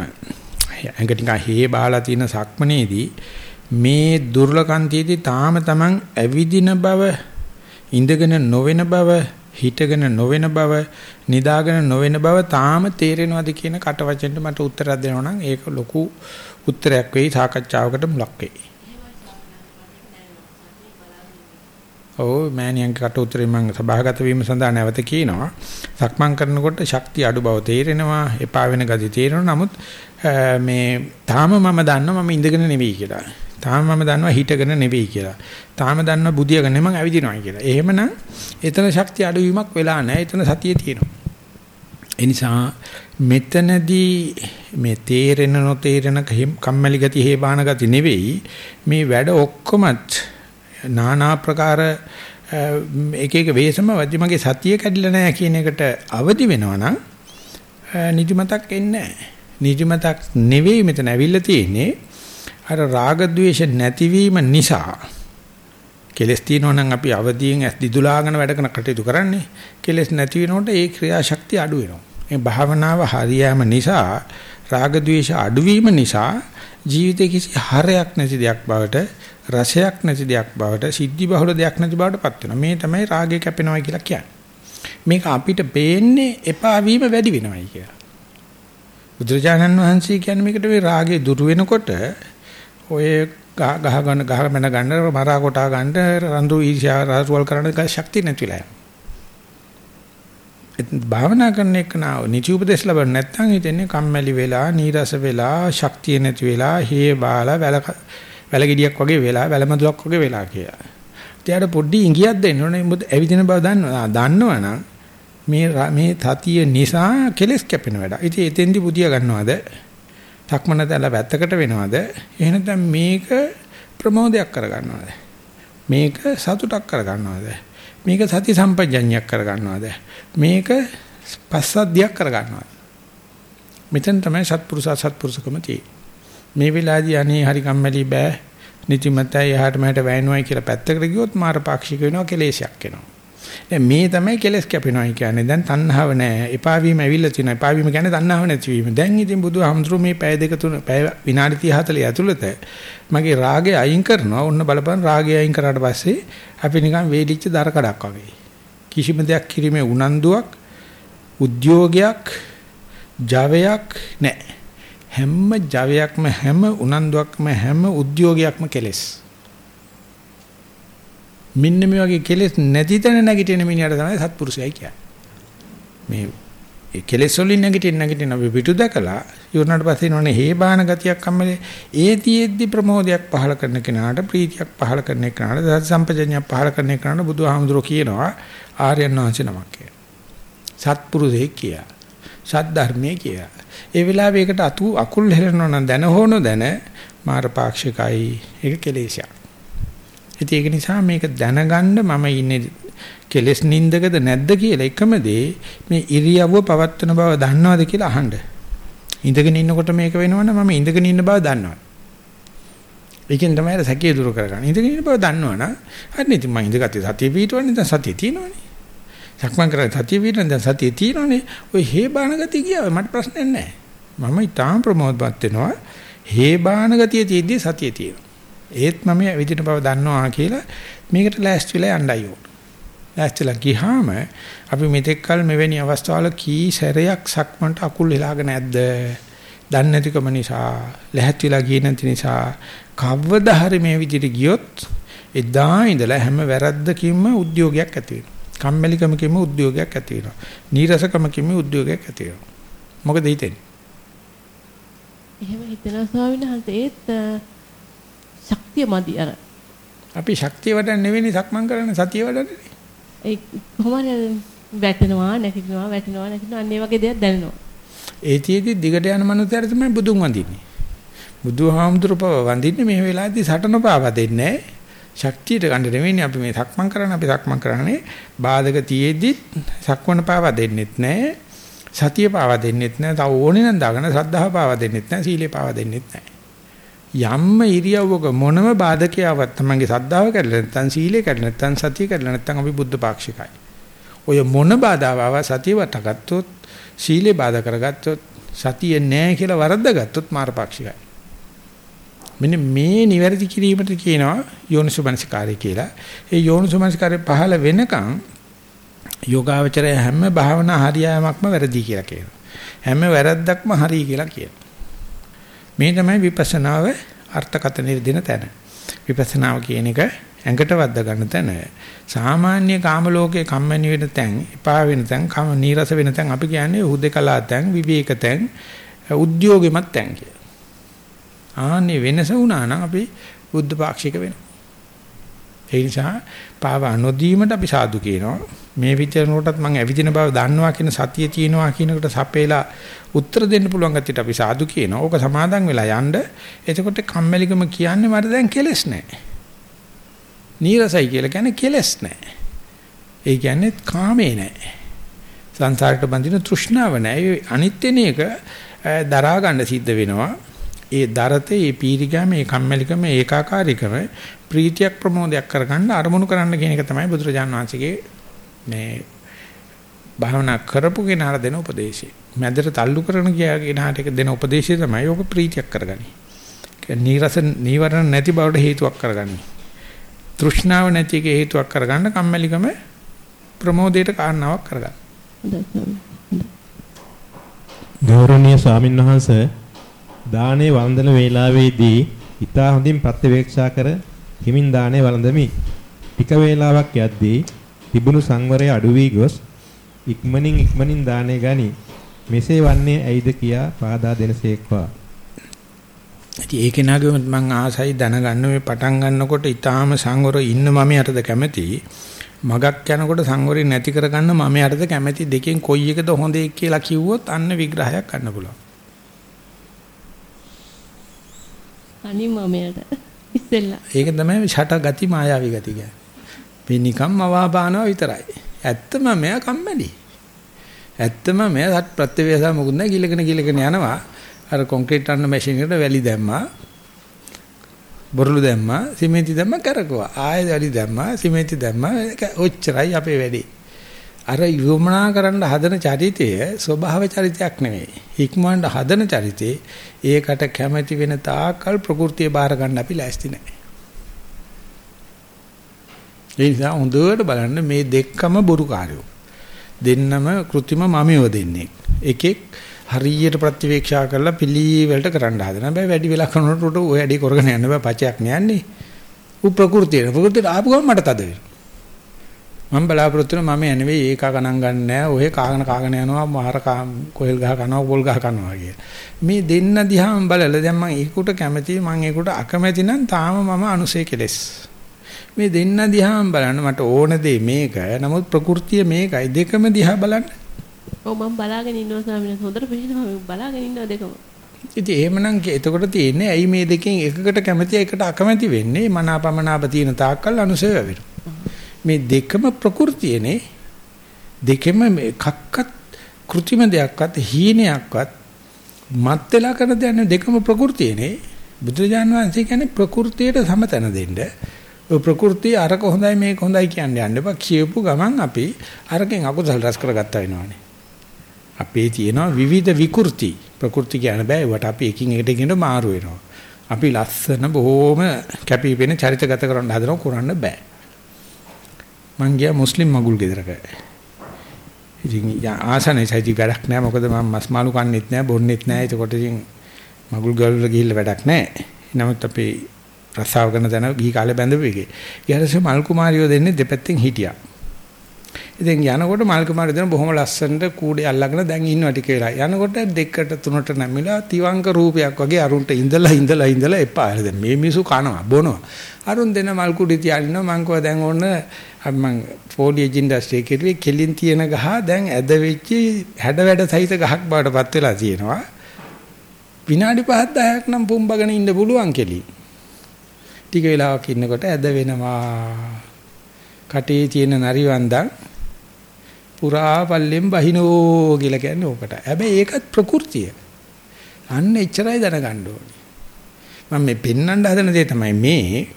ඇඟ ටික හේ බහලා තියෙන සක්මනේදී මේ දුර්ලකන්තියේදී තාම තමන් ඇවිදින බව ඉඳගෙන නොවන බව හිටගෙන නොවන බව නිදාගෙන නොවන බව තාම තේරෙනවද කියන කට වචෙන්ට මට උත්තරයක් දෙනවා නම් ඒක ලොකු උත්තරයක් වෙයි සාකච්ඡාවකට මුලක් වෙයි ඔව් මෑණියන්ගේ කට උතරේ මම සභාගත වීම සඳහා නැවත කියනවා. සක්මන් කරනකොට ශක්තිය අඩු බව තේරෙනවා, එපා වෙන ගති තේරෙනවා. නමුත් මේ තාම මම දන්නවා මම ඉඳගෙන නෙවෙයි කියලා. තාම මම දන්නවා හිටගෙන නෙවෙයි කියලා. තාම දන්නවා බුදියාගෙන මම ඇවිදිනවා කියලා. එහෙමනම් එතන ශක්තිය අඩුවීමක් වෙලා නැහැ. එතන සතිය තියෙනවා. ඒ නිසා මෙතනදී මේ තේරෙන නොතේරෙන කම්මැලි ගති හේබාන ගති නෙවෙයි මේ වැඩ ඔක්කොමත් নানা ප්‍රකාර එක එක වේසම වදි මගේ සතිය කැඩිලා නැහැ කියන එකට අවදි වෙනවා නම් නිදිමතක් එන්නේ නැහැ. නිදිමතක් නෙවෙයි මෙතන ඇවිල්ලා තියෙන්නේ අර රාග ద్వේෂ නැතිවීම නිසා කෙලස් තියෙනවා අපි අවදියෙන් ඇස් දිදුලාගෙන වැඩ කරන කටයුතු කරන්නේ. කෙලස් නැති වෙනකොට ඒ ක්‍රියාශක්තිය අඩු වෙනවා. මේ භාවනාව හරියෑම නිසා රාග ద్వේෂ අඩුවීම නිසා ජීවිතේ කිසි හරයක් නැති දෙයක් බවට රසයක් නැති දෙයක් බවට සිද්ධි බහුල දෙයක් නැති බවට පත් වෙනවා. මේ තමයි රාගය කැපෙනවා කියලා කියන්නේ. මේක අපිට පේන්නේ එපා වීම වැඩි වෙනවයි කියලා. බුදුරජාණන් වහන්සේ කියන්නේ මේකට මේ රාගය දුරු වෙනකොට ඔය ගහ ගහ ගන්න ගහ මැන ගන්න මරා කොටා ගන්න රඳු ඊර්ෂ්‍යා රසවල් කරන ශක්තිය නැතිලා යනවා. භාවනා කරන එක නා නිචි උපදේශ ලැබෙන්නේ නැත්නම් හිතන්නේ කම්මැලි වෙලා නීරස වෙලා ශක්තිය නැති වෙලා හේ බාලා වැල වැලගෙඩියක් වගේ වෙලා වැලමදුලක් වගේ වෙලා කියලා. එයාට පොඩ්ඩි ඉඟියක් දෙන්න ඕනේ. මොකද ඇවිදින බව දන්නවා. දන්නවනම් මේ මේ තතිය නිසා කෙලස් කැපෙන වැඩ. ඉතින් එතෙන්දි බුදියා ගන්නවද? තක්මනතල වැත්තකට වෙනවද? එහෙනම් මේක ප්‍රමෝදයක් කරගන්නවද? මේක සතුටක් කරගන්නවද? මේක සති සම්පජඤ්ඤයක් කරගන්නවද? මේක පස්සද්ධියක් කරගන්නවද? මෙතන තමයි සත්පුරුෂ සත්පුරුෂකම තියෙන්නේ. මේ වෙලාවේදී අනේ හරි කම්මැලි බෑ නිතිමතයි එහාට මෙහාට වැයෙනවයි කියලා පැත්තකට ගියොත් මාරපාක්ෂික වෙනවා කෙලේශයක් එනවා. දැන් මේ තමයි කෙලස් කැපෙනවා කියන්නේ. දැන් තණ්හාව නැහැ. එපා වීම ඇවිල්ලා තියෙනවා. එපා වීම කියන්නේ තණ්හාව නැතිවීම. දැන් ඉතින් බුදුහාමුදුරු මේ පැය දෙක තුන පැය විනාඩි 30 40 ඇතුළත මගේ රාගය අයින් කරනවා. ඔන්න බලපන් රාගය අයින් කරාට පස්සේ අපි නිකන් වේලිච්ච දර කඩක් වගේ. කිසිම දෙයක් කිරීමේ උනන්දුවක්, උද්‍යෝගයක්, ජවයක් නැහැ. හැම ජවයක්ම හැම උනන්දුවක්ම හැම උද්‍යෝගයක්ම කෙලස්. මෙන්න මේ වගේ කෙලස් නැති තැන නැගිටින මිනිහට තමයි සත්පුරුෂයයි කියන්නේ. මේ ඒ කෙලස් වලින් නැගිටින නැගිටින අපි පිටු දැකලා ඉවරනට පස්සේ නෝනේ හේබාන ගතියක් අම්මලේ ඒතියෙද්දි ප්‍රමෝදයක් පහල කරන කෙනාට ප්‍රීතියක් පහල කරන කෙනාට දස සම්පජඤ්ඤයක් පහල කරන කෙනාට බුදුහාමුදුරෝ කියනවා ආර්යයන් වහන්සේ නමක් කියලා. සත්පුරුෂයෙක් කියලා. සත් ධර්මයේ කියලා. ඒ වෙලාවේ ඒකට අතු අකුල් හෙලනවා නම් දැන හෝන දැන මාර පාක්ෂිකයි ඒක කෙලේශයක්. ඉතින් ඒක නිසා මේක දැනගන්න මම ඉන්නේ කෙලස් නින්දකද නැද්ද කියලා එකම දේ මේ ඉරියව්ව පවත්වන බව දන්නවද කියලා අහන්න. ඉඳගෙන ඉන්නකොට මේක වෙනවනම් මම ඉඳගෙන ඉන්න බව දන්නවා. ඒකෙන් තමයි සැකේ දුරු කරගන්නේ. ඉඳගෙන ඉන්න බව දන්නවනම් හරි ඉතින් මම ඉඳගත්තේ සතිය පිටවන්නේ දැන් සතිය තියෙනවනේ. සක්මන් කරලා සතිය පිටවන්නේ දැන් සතිය තියෙනවනේ. ඔය හේබාන ගතිය ගියා මට ප්‍රශ්නයක් නැහැ. මම ඊටාම් ප්‍රමෝදපත් වෙනවා. හේබාන ගතිය තියෙද්දි සතිය තියෙනවා. ඒත් මම විදින බව දන්නවා කියලා මේකට ලෑස්ති වෙලා යන්නයි ඕන. ලෑස්තිලා ගියාම අපි මෙතෙක් කල මෙවැනි අවස්ථාවල කී සැරයක් සක්මන්ට අකුල් වෙලාගෙන නැද්ද? දන්නේ නැතිකම නිසා, ලැහැත්තිලා ගියේ නැති නිසා කවදා හරි මේ විදිහට ගියොත් එදා ඉඳලා හැම වැරද්දකින්ම උද්‍යෝගයක් ඇති වෙනවා. කම්මැලිකමකින්ම උද්‍යෝගයක් ඇති වෙනවා. නීරසකමකින්ම උද්‍යෝගයක් ඇති වෙනවා. මොකද හිතෙන්නේ? එහෙම හිතනවා ස්වාමීන් වහන්සේ ඒත් ශක්තිය මදි අර. අපි ශක්තිය වඩන්න නෙවෙයි සක්මන් කරන්නේ සතිය වඩන්නේ. ඒ කොහොමද වැටෙනවා නැතිනවා වැටෙනවා නැතිනවා අන්න ඒ වගේ දේවල් දැනෙනවා. ඒතියෙදි දිගට යන මනුස්සයර තමයි බුදුන් වඳින්නේ. බුදුහාමුදුරුවෝ වඳින්නේ මේ වෙලාවේදී සටන පාවා දෙන්නේ ශක්තියට ගන්න නෙවෙයි අපි මේ සක්මන් කරන්නේ අපි සක්මන් කරන්නේ බාධක තියේදි සක්මන පාවා දෙන්නෙත් නැහැ. සතිය පාවා දෙන්නෙත් නැහැ. තව ඕනේ නම් දාගෙන ශ්‍රද්ධාව පාවා දෙන්නෙත් නැහැ. සීලේ පාවා දෙන්නෙත් නැහැ. යම්ම ඉරියව්වක මොනම බාධකයක් තමන්ගේ සද්ධාව කැඩලා නැත්නම් සීලය කැඩලා නැත්නම් සතිය කැඩලා නැත්නම් අපි බුද්ධ පාක්ෂිකයි. ඔය මොන බාධාව ආව සතිය වටගත්තොත් සීලේ බාධා කරගත්තොත් සතිය නැහැ කියලා වරද්දාගත්තොත් මාරපාක්ෂිකයි. මෙන්න මේ නිවැරදි කිරීමට කියනවා යෝනිසුමනසිකාරය කියලා. ඒ යෝනිසුමනසිකාරය පහළ වෙනකන් යෝගාවචරය හැම භාවනා හරියාමක්ම වැරදි කියලා කියනවා. හැම වැරද්දක්ම හරි කියලා කියනවා. මේ තමයි විපස්සනාව අර්ථකථන දෙන තැන. විපස්සනාව කියන එක ඇඟට වද්දා ගන්න තැන. සාමාන්‍ය කාම ලෝකයේ කම්මැනි වෙන තැන්, එපා වෙන තැන්, කම නීරස වෙන තැන් අපි කියන්නේ හුදේකලා තැන්, විවේක තැන්, උද්‍යෝගෙමත් තැන් කියලා. ආන්නේ වෙනස වුණා නම් අපි බුද්ධ පාක්ෂික වෙනවා. ඒ නිසා පාව නොදීමට අපි සාදු කියනවා. මේ විචරණයටත් මම ඇවිදින බව දන්නවා කියන සතිය තියෙනවා කියනකට සපේලා උත්තර දෙන්න පුළුවන් ගැතිට අපි සාදු කියනවා. ඕක සමාදන් වෙලා යන්න. එතකොට කම්මැලිකම කියන්නේ මට දැන් කෙලස් නැහැ. නීරසයි කියලා කියන්නේ කෙලස් නැහැ. ඒ කියන්නේ කාමේ නැහැ. සංසාරයට බඳින තෘෂ්ණාව නැහැ. අනිත්‍යන එක දරා ගන්න සිද්ධ වෙනවා. ඒ දරතේ ඒ පීරිගම ඒ කම්මැලිකම ඒකාකාරීකම ප්‍රීතියක් ප්‍රමෝදයක් කරගන්න අරමුණු කරන්න කියන එක තමයි බුදුරජාන් වහන්සේගේ මේ භාවනා කරපු කෙනාට දෙන උපදේශය. මැදට තල්ලු කරන කෙනාට එක දෙන උපදේශය තමයි ඔක ප්‍රීතියක් කරගනි. නීරස නීවරණ නැති බවට හේතුවක් කරගනි. තෘෂ්ණාව නැති එක හේතුවක් කරගන්න කම්මැලිකම ප්‍රමෝදයට කාරණාවක් කරගන්න. ගෞරවනීය ස්වාමින්වහන්සේ දානේ වන්දන වේලාවේදී ඊතා හොඳින් ප්‍රත්‍යවේක්ෂා කර හිමින් දානේ වළඳමි. ටික වේලාවක් යද්දී තිබුණු සංවරය අඩු වී ගොස් ඉක්මනින් ඉක්මනින් දානේ ගනි. මෙසේ වන්නේ ඇයිද කියා පාදා දෙනසේක්වා. ඉතින් ඒක නාගෙම මම ආසයි දැනගන්න මේ පටන් ගන්නකොට ඊටාම සංවර ඉන්න මම යටද කැමති. මගක් යනකොට සංවරය නැති කරගන්න මම යටද කැමති දෙකෙන් කොයි එකද හොඳ කියලා කිව්වොත් අන්න විග්‍රහයක් ගන්න පුළුවන්. අනිත් මමයට ඉස්සෙල්ලා. ඒක තමයි ෂට ගති මායාවී ගති කියන්නේ. මේ නිකම්ම වාපානවා විතරයි. ඇත්තම මෙයා කම්මැලි. ඇත්තම මෙයා සත් ප්‍රත්‍යවේසා මොකුත් නැහැ කිලකන කිලකන යනවා. අර කොන්ක්‍රීට් අන්න මැෂින් එකට වැලි දැම්මා. බොරළු දැම්මා, සිමෙන්ති දැම්මා කරකවා. ආයෙ වැඩි දැම්මා, සිමෙන්ති දැම්මා. ඔච්චරයි අපේ වැඩේ. අර යොමනා කරන්න හදන චරිතය ස්වභාව චරිතයක් නෙවෙයි. ඉක්මවන්න හදන චරිතේ ඒකට කැමැති වෙන තාක්කල් ප්‍රകൃතිය බාර ගන්න අපි ලෑස්ති නැහැ. ඒ නිසා හොඳට බලන්න මේ දෙක්කම බොරුකාරයෝ. දෙන්නම કૃත්‍රිම මමියෝ දෙන්නේ. එකෙක් හරියට ප්‍රතිවේක්ෂා කරලා පිළිවෙලට කරන්න හදනවා. හැබැයි වැඩි වෙලා කරනකොට ඔය වැඩි කරගෙන යන්න බෑ පචයක් නෑනේ. උ ප්‍රകൃතිය. ප්‍රകൃතියට ආපු ගමන් මට තද වෙනවා. මම බලාපොරොත්තු වෙනවා මම එනවේ ඒක ගණන් ගන්න නෑ. ඔය කාගෙන කාගෙන යනවා මහර කොහෙල් ගහ කනවා පොල් ගහ කනවා කිය. මේ දෙන්න දිහාම බලලා දැන් මම ඒකට කැමතියි මම ඒකට අකමැති නම් තාම මම අනුසය කෙලස්. මේ දෙන්න දිහාම බලන්න මට ඕන දේ මේක. නමුත් ප්‍රകൃතිය මේකයි. දෙකම දිහා බලන්න. ඔව් මම බලාගෙන ඉන්නවා ස්වාමීන් වහන්සේ. හොඳට පේනවා මම බලාගෙන ඉන්නවා දෙකම. ඉතින් එහෙමනම් එතකොට තියෙන්නේ ඇයි මේ දෙකෙන් එකකට කැමැති එකට අකමැති වෙන්නේ? මනාපමනාප තියෙන තාක්කල් අනුසය වෙනවා. මේ දෙකම ප්‍රകൃතියනේ. දෙකම එකක්වත් કૃතිම දෙයක්වත් හීනයක්වත් මත් වෙලා කරන දෙයක් නෙවෙයි දෙකම ප්‍රകൃතියනේ. බුදුරජාන් වහන්සේ කියන්නේ ප්‍රകൃතියට සමතන දෙන්න. ඔය ප්‍රകൃතිය අරක හොඳයි මේක හොඳයි කියන්නේ යන්න එපා. කියපු ගමන් අපි අරකින් අකුසල රස කරගත්තා වෙනවානේ. අපේ තියෙනවා විවිධ විකෘති. ප්‍රകൃති කියන බෑ. ඒවට අපි එකින් එකට එකින් මාරු වෙනවා. අපි ලස්සන බොහොම කැපිපෙන චරිතගත කරන්න හදනවා කරන්න බෑ. මං ගියා මුස්ලිම් මගුල් ගෙදරක. ඉතින් ආසනේ සයිති වැඩක් නෑ. මොකද මම මස් මාළු කන්නෙත් නෑ බොන්නෙත් නෑ. ඒකට ඉතින් මගුල් ගල් වල ගිහිල්ලා වැඩක් නෑ. නමුත් අපි රස්සාව කරන තැන ගිහි කාලේ බැඳපු එකේ. ඊට මල් කුමාරියෝ දෙන්නේ දෙපැත්තෙන් හිටියා. ඉතින් යනකොට මල් කුමාරියෝ දෙන බොහොම ලස්සනට කූඩේ අල්ලගෙන දැන් ඉන්නවා ටික වෙලා. යනකොට දෙකට තුනට නැමිලා තිවංක රූපයක් වගේ අරුන්ට ඉඳලා ඉඳලා ඉඳලා එපා. දැන් මේ මිනිසු කනවා බොනවා. අරුන් දෙන මල් කුඩි තියාගෙන මං කව දැන් ඕන මම ෆෝලියේජ් ඉන්ඩස්ට්‍රි එකේ කෙලින් තියෙන ගහ දැන් ඇද වෙච්ච හැඩ වැඩ සහිත ගහක් බවටපත් වෙලා තියෙනවා. විනාඩි 5ක් 10ක් නම් පුම්බගෙන ඉන්න පුළුවන් කෙලි. ටික වෙලාවක් ඉන්නකොට ඇද වෙනවා. කටේ තියෙන නරිවන්දන් පුරා පල්ලෙන් බහිනෝ කියලා කියන්නේ ඕකට. හැබැයි ඒකත් ප්‍රകൃතිය. අන්න එච්චරයි දැනගන්න ඕනේ. මම මේ පෙන්වන්න හදන දේ තමයි මේ.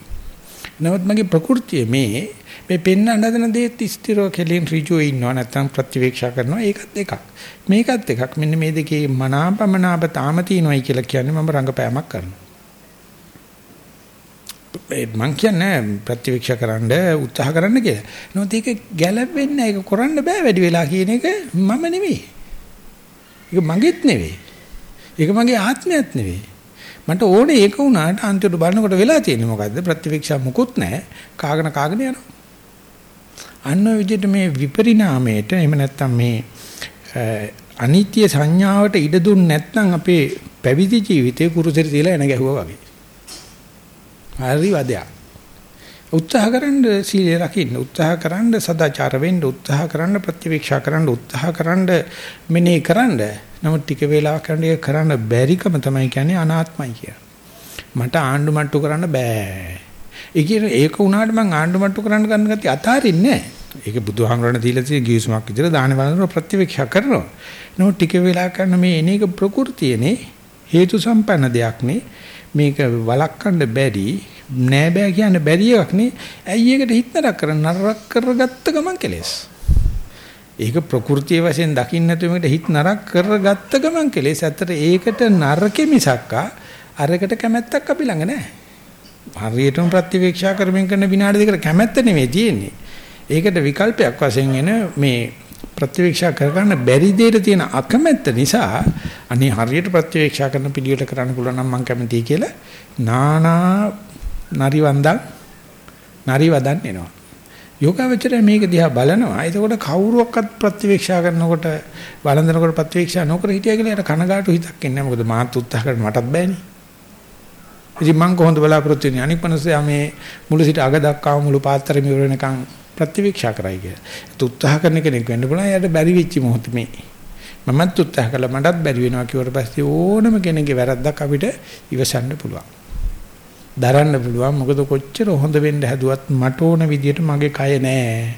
නමුත් මගේ ප්‍රകൃතිය මේ මේ පෙන්වන්න හදන දේත් ස්ථිරව කෙලින් ඍජුව ඉන්නවා නැත්නම් ප්‍රතිවේක්ෂා කරනවා ඒකත් එකක් මේකත් එකක් මෙන්න මේ දෙකේ මනාපමනාප තාම තියෙනවයි කියලා කියන්නේ මම රංගපෑමක් කරනවා මං කියන්නේ ප්‍රතිවීක්ෂා කරන්න උත්සාහ කරන්න කියලා. නමුත් ඒක ගැළපෙන්නේ ඒක කරන්න බෑ වැඩි වෙලා කියන එක මම නෙවෙයි. ඒක මගේත් නෙවෙයි. ඒක මගේ ආත්මයත් නෙවෙයි. මට ඕනේ ඒක වුණාට අන්තිමට බලනකොට වෙලා තියෙන්නේ මොකද්ද? ප්‍රතිවීක්ෂා මුකුත් නැහැ. කාගෙන කාගෙන යනවා. අන්න ඔය විදිහට මේ විපරිණාමයට එහෙම නැත්නම් මේ අනිත්‍ය සංඥාවට ඉඩ දුන්නේ නැත්නම් අපේ පැවිදි ජීවිතේ කුරුසෙට තියලා එන ගැහුවා වගේ. හරි වදයක්. උත්සාහ කරන්න සීලය රකින්න උත්සාහ කරන්න සදාචාර වෙන්න උත්සාහ කරන්න ප්‍රතිවීක්ෂා කරන්න උත්සාහ කරන්න මෙනේ කරන්න නමුත් ටික වේලාවක් කරන්න කරන්න බැරිකම තමයි කියන්නේ අනාත්මයි කියලා. මට ආණ්ඩු මට්ටු කරන්න බෑ. ඒ කියන්නේ ඒක වුණාට මං ආණ්ඩු මට්ටු කරන්න ගන්න ගැතිය අතාරින්නේ නැහැ. ඒක බුදුහාමරණ දීලා තියෙන ගිවිසුමක් විදිහට දාන වලන ප්‍රතිවීක්ෂා කරනවා. නෝ ටික වෙලා කරන මේ එනේක ප්‍රകൃතියනේ හේතු සම්පන්න දෙයක් නේ. මේක වළක්වන්න බැරි නෑ බෑ කියන්න බැරි එකක් නේ. ඇයි ඒකට හිතනක් කරන නරක කරගත්ත ගමන් කෙලෙස්. ඒක ප්‍රകൃතිය වශයෙන් දකින්න නැතුව මේකට හිත නරක කරගත්ත ගමන් කෙලෙස්. ඇත්තට ඒකට නරකෙ මිසක්කා අරකට කැමැත්තක් අපි ළඟ නැහැ. හරියටම ප්‍රතිවීක්ෂා කරමින් කරන විනාඩි දෙකට කැමැත්ත නෙමෙයි තියෙන්නේ. ඒකට විකල්පයක් වශයෙන් එන මේ ප්‍රතිවීක්ෂා කරගන්න බැරි දෙයට තියෙන අකමැත්ත නිසා අනේ හරියට ප්‍රතිවීක්ෂා කරන පිළිවෙල කරන්න පුළුවන් නම් මම කැමතියි කියලා නානා නරිවන්දන් නරිවදන් එනවා. යෝගාවචරය මේක දිහා බලනවා. එතකොට කවුරුවක්වත් ප්‍රතිවීක්ෂා කරනකොට වළඳනකොට ප්‍රතිවීක්ෂා නොකර හිටියා කියලා යට කනගාටු හිතක් එන්නේ නැහැ. මොකද මාත් උත්සාහ කරන්න මටත් බෑනේ. ඉතින් මම කොහොමද බලාපොරොත්තු වෙන්නේ අනික් මනුස්සයා මේ මුළු සිට අග දක්වා මුළු පාත්‍රෙම ඉවර වෙනකන් ප්‍රතිවීක්ෂා කරයි කියලා. ඒත් උත්සාහ කරන කෙනෙක් වෙන්න පුළුවන්. එයාට බැරි වෙච්ච මොහොත මේ. මමත් උත්සාහ කළා මටත් බැරි වෙනවා කිව්වට පස්සේ ඕනම කෙනෙක්ගේ වැරද්දක් අපිට ඉවසන්න පුළුවන්. දරන්න පුළුවන්. මොකද කොච්චර හොඳ වෙන්න හැදුවත් මට ඕන විදියට මගේ කය නෑ.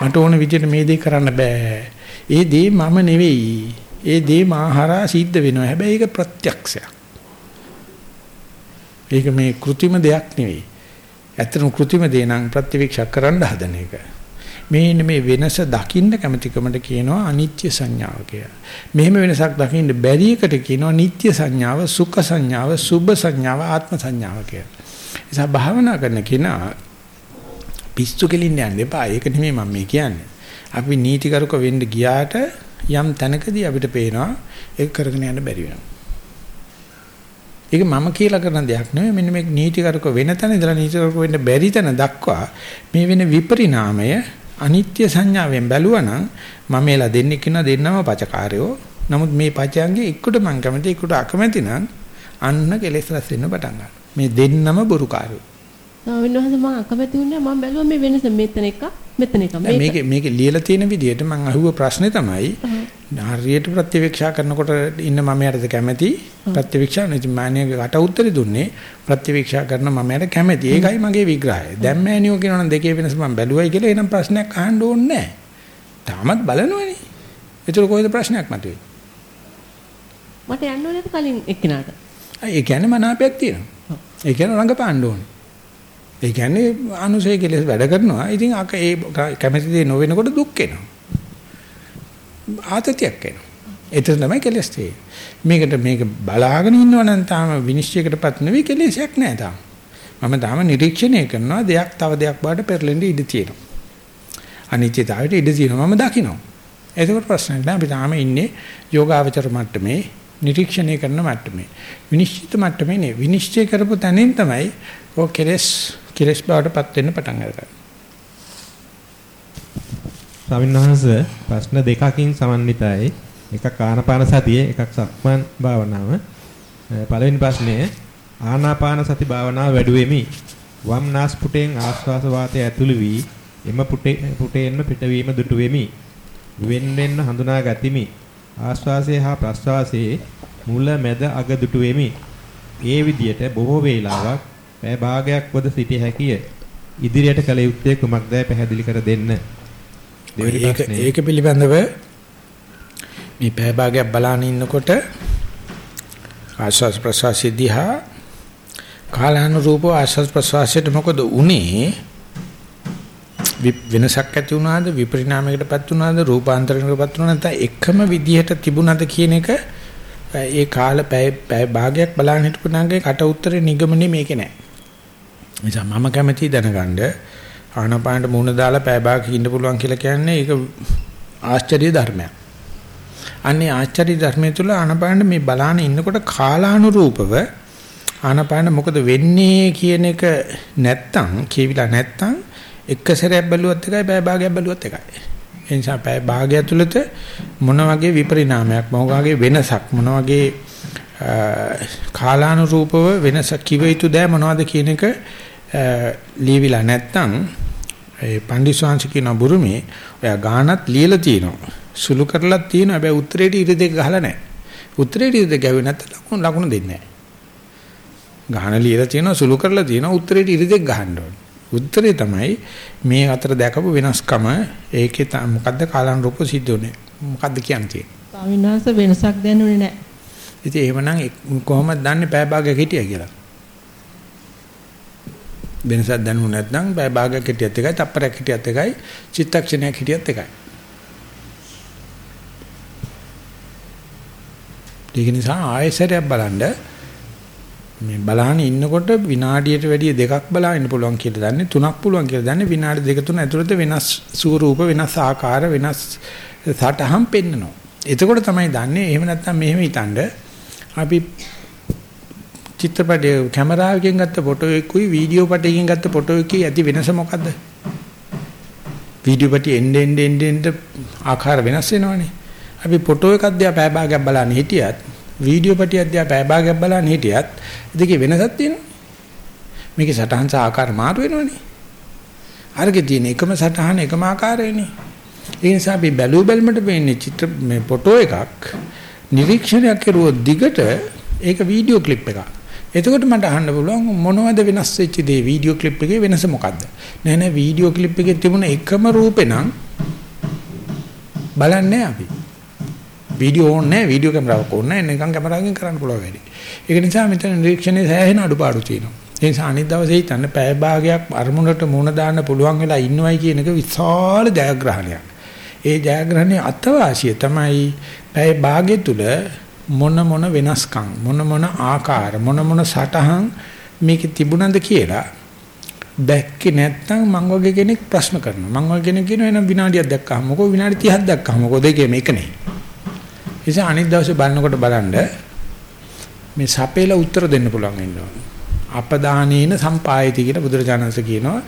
මට ඕන විදියට මේ දේ කරන්න බෑ. ඒ දේ මම නෙවෙයි. ඒ දේ මාහරා සිද්ධ වෙනවා. හැබැයි ඒක ප්‍රත්‍යක්ෂයක්. ඒක මේ કૃතිම දෙයක් නෙවෙයි. ඇත්තටම કૃතිම දේ නම් ප්‍රතිවික්ෂ කරන්න හදන එක. මේන්න මේ වෙනස දකින්න කැමැතිකමට කියනවා අනිත්‍ය සංඥාව කියලා. මෙහෙම වෙනසක් දකින්න බැරි එකට කියනවා නිට්ටය සංඥාව, සුඛ සංඥාව, සුභ සංඥාව, ආත්ම සංඥාව කියලා. නිසා භාවනා කරන කෙනා පිස්සු කෙලින්න යන්න එපා. ඒක නෙමෙයි මම මේ කියන්නේ. අපි නීතිකරුක වෙන්න ගියාට යම් තැනකදී අපිට පේනවා ඒක කරගෙන යන්න බැරි වෙනවා. ඒක මම කියලා කරන දෙයක් නෙවෙයි. මෙන්න මේ නීතිකරුක වෙන තැන ඉඳලා නීතිකරුක වෙන්න බැරි තැන දක්වා මේ වෙන විපරිණාමය අනිත්‍ය සංඥාවෙන් බැලුවනම් මම එලා දෙන්නේ කියන දෙන්නම පචකාරයෝ. නමුත් මේ පචයන්ගේ එක්කට මං කැමති එක්කට අකමැති නම් අන්න කෙලෙස් රැස් වෙන්න පටන් ගන්නවා. මේ දෙන්නම බොරුකාරයෝ ස්වාමීන් වහන්සේ මම අකමැති වුණා මම බැලුවා මේ වෙනස මෙතන එක මෙතන එක මේක. මේක ලියලා තියෙන විදිහට මම අහුව ප්‍රශ්නේ තමයි හරියට ප්‍රතිවීක්ෂා කරනකොට ඉන්න මම යටද කැමැති ප්‍රතිවීක්ෂා නැති මානියගේ කට උත්තරේ දුන්නේ ප්‍රතිවීක්ෂා කරන මම යට කැමැති ඒකයි මගේ විග්‍රහය. දැන් මෑනියෝ කියනවනම් දෙකේ වෙනස මම බැලුවයි කියලා එනම් ප්‍රශ්නයක් අහන්න ඕනේ නැහැ තාමත් බලනවනේ. ඒතර කොහෙද ප්‍රශ්නයක් මතුවේ? මට යන්න ඕනේද කලින් එක්කිනාට? ඒ කියන්නේ මනාපයක් තියෙනවා. ඒ කියන්නේ රංගපාන්න ඕනේ ඒ කියන්නේ අනුසය කෙලෙස් වැඩ කරනවා. ඉතින් අක ඒ කැමැති දේ නොවෙනකොට දුක් එනවා. ආතතියක් එනවා. ඒතර තමයි කෙලෙස් තියෙන්නේ. මේකට මේක බලාගෙන ඉන්නවා නම් තාම විනිශ්චයකටපත් නෙවෙයි කෙලෙසයක් නෑ තාම. මම තාම නිරීක්ෂණය කරනවා දෙයක් තව දෙයක් බාට පෙරලෙන්න ඉඩ තියෙනවා. අනිත්‍යතාවයට ඉඩ තියෙනවා මම දකිනවා. ඒකකට ප්‍රශ්නයක් නෑ අපි තාම ඉන්නේ යෝගාවචර මට්ටමේ නිරීක්ෂණය කරන මට්ටමේ. විනිශ්චිත මට්ටමේ නේ. විනිශ්චය කරපු තැනින් තමයි ඔය කෙලෙස් කෙලස් බවටපත් වෙන්න පටන් ගන්නවා. ස්වාමීන් වහන්සේ ප්‍රශ්න දෙකකින් සමන්විතයි. එකක් ආනාපාන සතිය, එකක් සක්මන් භාවනාව. පළවෙනි ප්‍රශ්නය ආනාපාන සති භාවනාව වැඩුවෙමි. වම් නාස් පුටෙන් ආශ්වාස වාතය ඇතුළු වී එම පුටේ පුටේන්ම පිටවීම දුටු වෙමි. වෙන් වෙන්න හඳුනා ගතිමි. ආශ්වාසයේ හා ප්‍රශ්වාසයේ මුල මැද අග දුටු වෙමි. ඒ විදියට බොහෝ වේලාවක් පැය භාගයක් වද සිටිය හැකිය. ඉදිරියට කළ යුත්තේ කුමක්දයි පැහැදිලි කර දෙන්න. දෙවෙනි ප්‍රශ්නේ. ඒක පිළිබඳව මේ පැය භාගයක් බලාන ඉන්නකොට ආශ්වාස ප්‍රශ්වාසයේ දිහා කාලානුරූප ආශ්වාස ප්‍රශ්වාසයට මොකද උනේ? වෙනසක් ඇති වුණාද? විපරිණාමයකටපත් වුණාද? රූපාන්තරයකටපත් වුණාද? නැත්නම් එකම විදිහට තිබුණාද කියන එක ඒ කාල පැය භාගයක් බලන්න හිටපු නැගේ කට උත්තරේ නිගමනේ මේකේ නෑ නිසා මම කැමැති දැනගන්න ආනපානට මුහුණ දාලා පය භාගක ඉන්න පුළුවන් කියලා කියන්නේ ඒක ආශ්චර්ය ධර්මයක්. අන්නේ ආශ්චර්ය ධර්මයේ තුල ආනපානට මේ බලාන ඉන්නකොට කාලානුරූපව ආනපාන මොකද වෙන්නේ කියන එක නැත්තම් කියවිලා නැත්තම් එක සැරයක් බැලුවත් එකයි පය භාගයක් බැලුවත් එකයි. ඒ නිසා පය භාගය තුළත මොන වගේ විපරිණාමයක් මොන වගේ වෙනසක් මොන වගේ කාලානුරූපව වෙනස කිව යුතු දෑ මොනවද කියන එක ලියවිලා නැත්තම් ඒ පන්දිස්වාංශ කියන බුරුමේ ඔයා ගානත් ලියලා තියෙනවා. සුළු කරලා තියෙනවා. හැබැයි උත්තරේට ඉරි දෙක ගහලා නැහැ. උත්තරේට ඉරි දෙක ගැව්වේ නැත්නම් ලකුණු ලකුණු දෙන්නේ නැහැ. ගාන ලියලා තියෙනවා සුළු කරලා තියෙනවා උත්තරේට ඉරි දෙක ගහන්න ඕනේ. උත්තරේ තමයි මේ අතර දැකපු වෙනස්කම ඒකේ මොකද්ද කාලානුරූප සිද්ධ උනේ. මොකද්ද කියන්නේ? ස්වාමීන් වහන්සේ වෙනසක් දැනුනේ නැහැ. ඉතින් එහෙමනම් කොහොමද දන්නේ පැය භාගයක් හිටියා කියලා? වෙනසක් දැනුනේ නැත්නම් පැය භාගයක් හිටියත් එකයි, තප්පරයක් හිටියත් එකයි, චිත්තක්ෂණයක් හිටියත් එකයි. ඒක නිසා ආයෙසරයක් බලන්න මේ බලහන් ඉන්නකොට විනාඩියට වැඩිය දෙකක් බලන්න පුළුවන් කියලා දන්නේ තුනක් පුළුවන් කියලා දන්නේ විනාඩි දෙක තුන ඇතුළත වෙනස් ස්වරූප වෙනස් ආකාර වෙනස් සටහන් පෙන්නනවා. එතකොට තමයි දන්නේ එහෙම නැත්නම් මෙහෙම හිතන්නේ අපි චිත්‍රපටයේ කැමරාවකින් ගත්ත ෆොටෝ එකකුයි වීඩියෝ පටයකින් ගත්ත ෆොටෝ එකේ ඇති වෙනස මොකද්ද? වීඩියෝ පටි එන්න එන්න එන්න එන්න ආකාර වෙනස් වෙනවනේ. අපි ෆොටෝ එකක් දිහා පැය භාගයක් බලන්න හිටියත් වීඩියෝ පටියක් දිහා පැය භාගයක් බලන්න හිටියත් දෙකේ වෙනසක් තියෙනවා. මේකේ සටහන් සහ ආකාර මාරු වෙනවනේ. අරගේ තියෙන එකම සටහන එකම ආකාරයනේ. ඒ නිසා අපි බැලු බැලමට වෙන්නේ චිත්‍ර මේ ෆොටෝ එකක් නිරීක්ෂණයක් කරුවොත් දිගට ඒක වීඩියෝ ක්ලිප් එකක්. එතකොට මට අහන්න පුළුවන් මොනවද වෙනස් වෙච්ච දේ වීඩියෝ ක්ලිප් එකේ වෙනස මොකද්ද? නෑ නෑ වීඩියෝ ක්ලිප් එකේ තිබුණ එකම රූපේ නම් බලන්නේ අපි. වීඩියෝ ඕනේ නැහැ වීඩියෝ කැමරාවක් ඕනේ නැහැ නිකන් කැමරාවකින් කරන්න පුළුවන් වැඩි. ඒක නිසා මෙතන නිරීක්ෂණයේ සෑහෙන අඩුපාඩු තියෙනවා. ඒ නිසා අනිත් දවසේ හිතන්න පැය භාගයක් අරමුණට මුණ දාන්න පුළුවන් වෙලා ඉන්නවයි කියන එක විශාල ජයග්‍රහණයක්. ඒ ජයග්‍රහණයේ අත්වාසිය තමයි පැය භාගය තුල මොන මොන වෙනස්කම් මොන මොන ආකාර මොන මොන සටහන් මේකේ තිබුණද කියලා දැක්කේ නැත්නම් මං වගේ කෙනෙක් ප්‍රශ්න කරනවා. මං වගේ කෙනෙක් කියනවා එනම් විනාඩියක් දැක්කහම මොකෝ විනාඩි 30ක් දැක්කහම මොකෝ දෙකේ මේක නේ. නිසා අනිත් දවසේ බලනකොට බලන්න මේ සපේලා උත්තර දෙන්න පුළුවන් වෙනවා. අපදානේන සම්පායති කියලා බුදුරජාණන්සේ කියනවා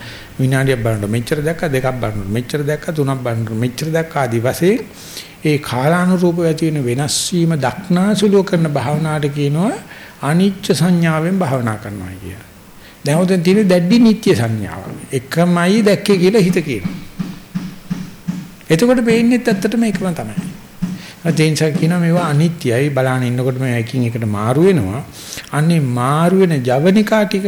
විනාඩියක් බලනකොට මෙච්චර දැක්ක දෙකක් බලනකොට මෙච්චර දැක්ක තුනක් බලනකොට මෙච්චර දැක්ක ආදි වශයෙන් ඒ කාලානුරූපව ඇති වෙන වෙනස් වීම දක්නාසුලුව කරන භාවනාවට කියනවා අනිච්ච සංඥාවෙන් භාවනා කරනවා කියලා. දැන් උතෙන් තියෙන දැඩි නිට්ටය සංඥාව. එකමයි දැක්කේ කියලා හිත කියනවා. එතකොට වෙන්නේ ඇත්තටම එකම තමයි. අදෙන්සා කියනවා මේවා අනිත්‍යයි බලන්න ඉන්නකොට මේ එකින් එකට මාරු වෙනවා. අන්නේ මාරු වෙන ජවනිකා ටික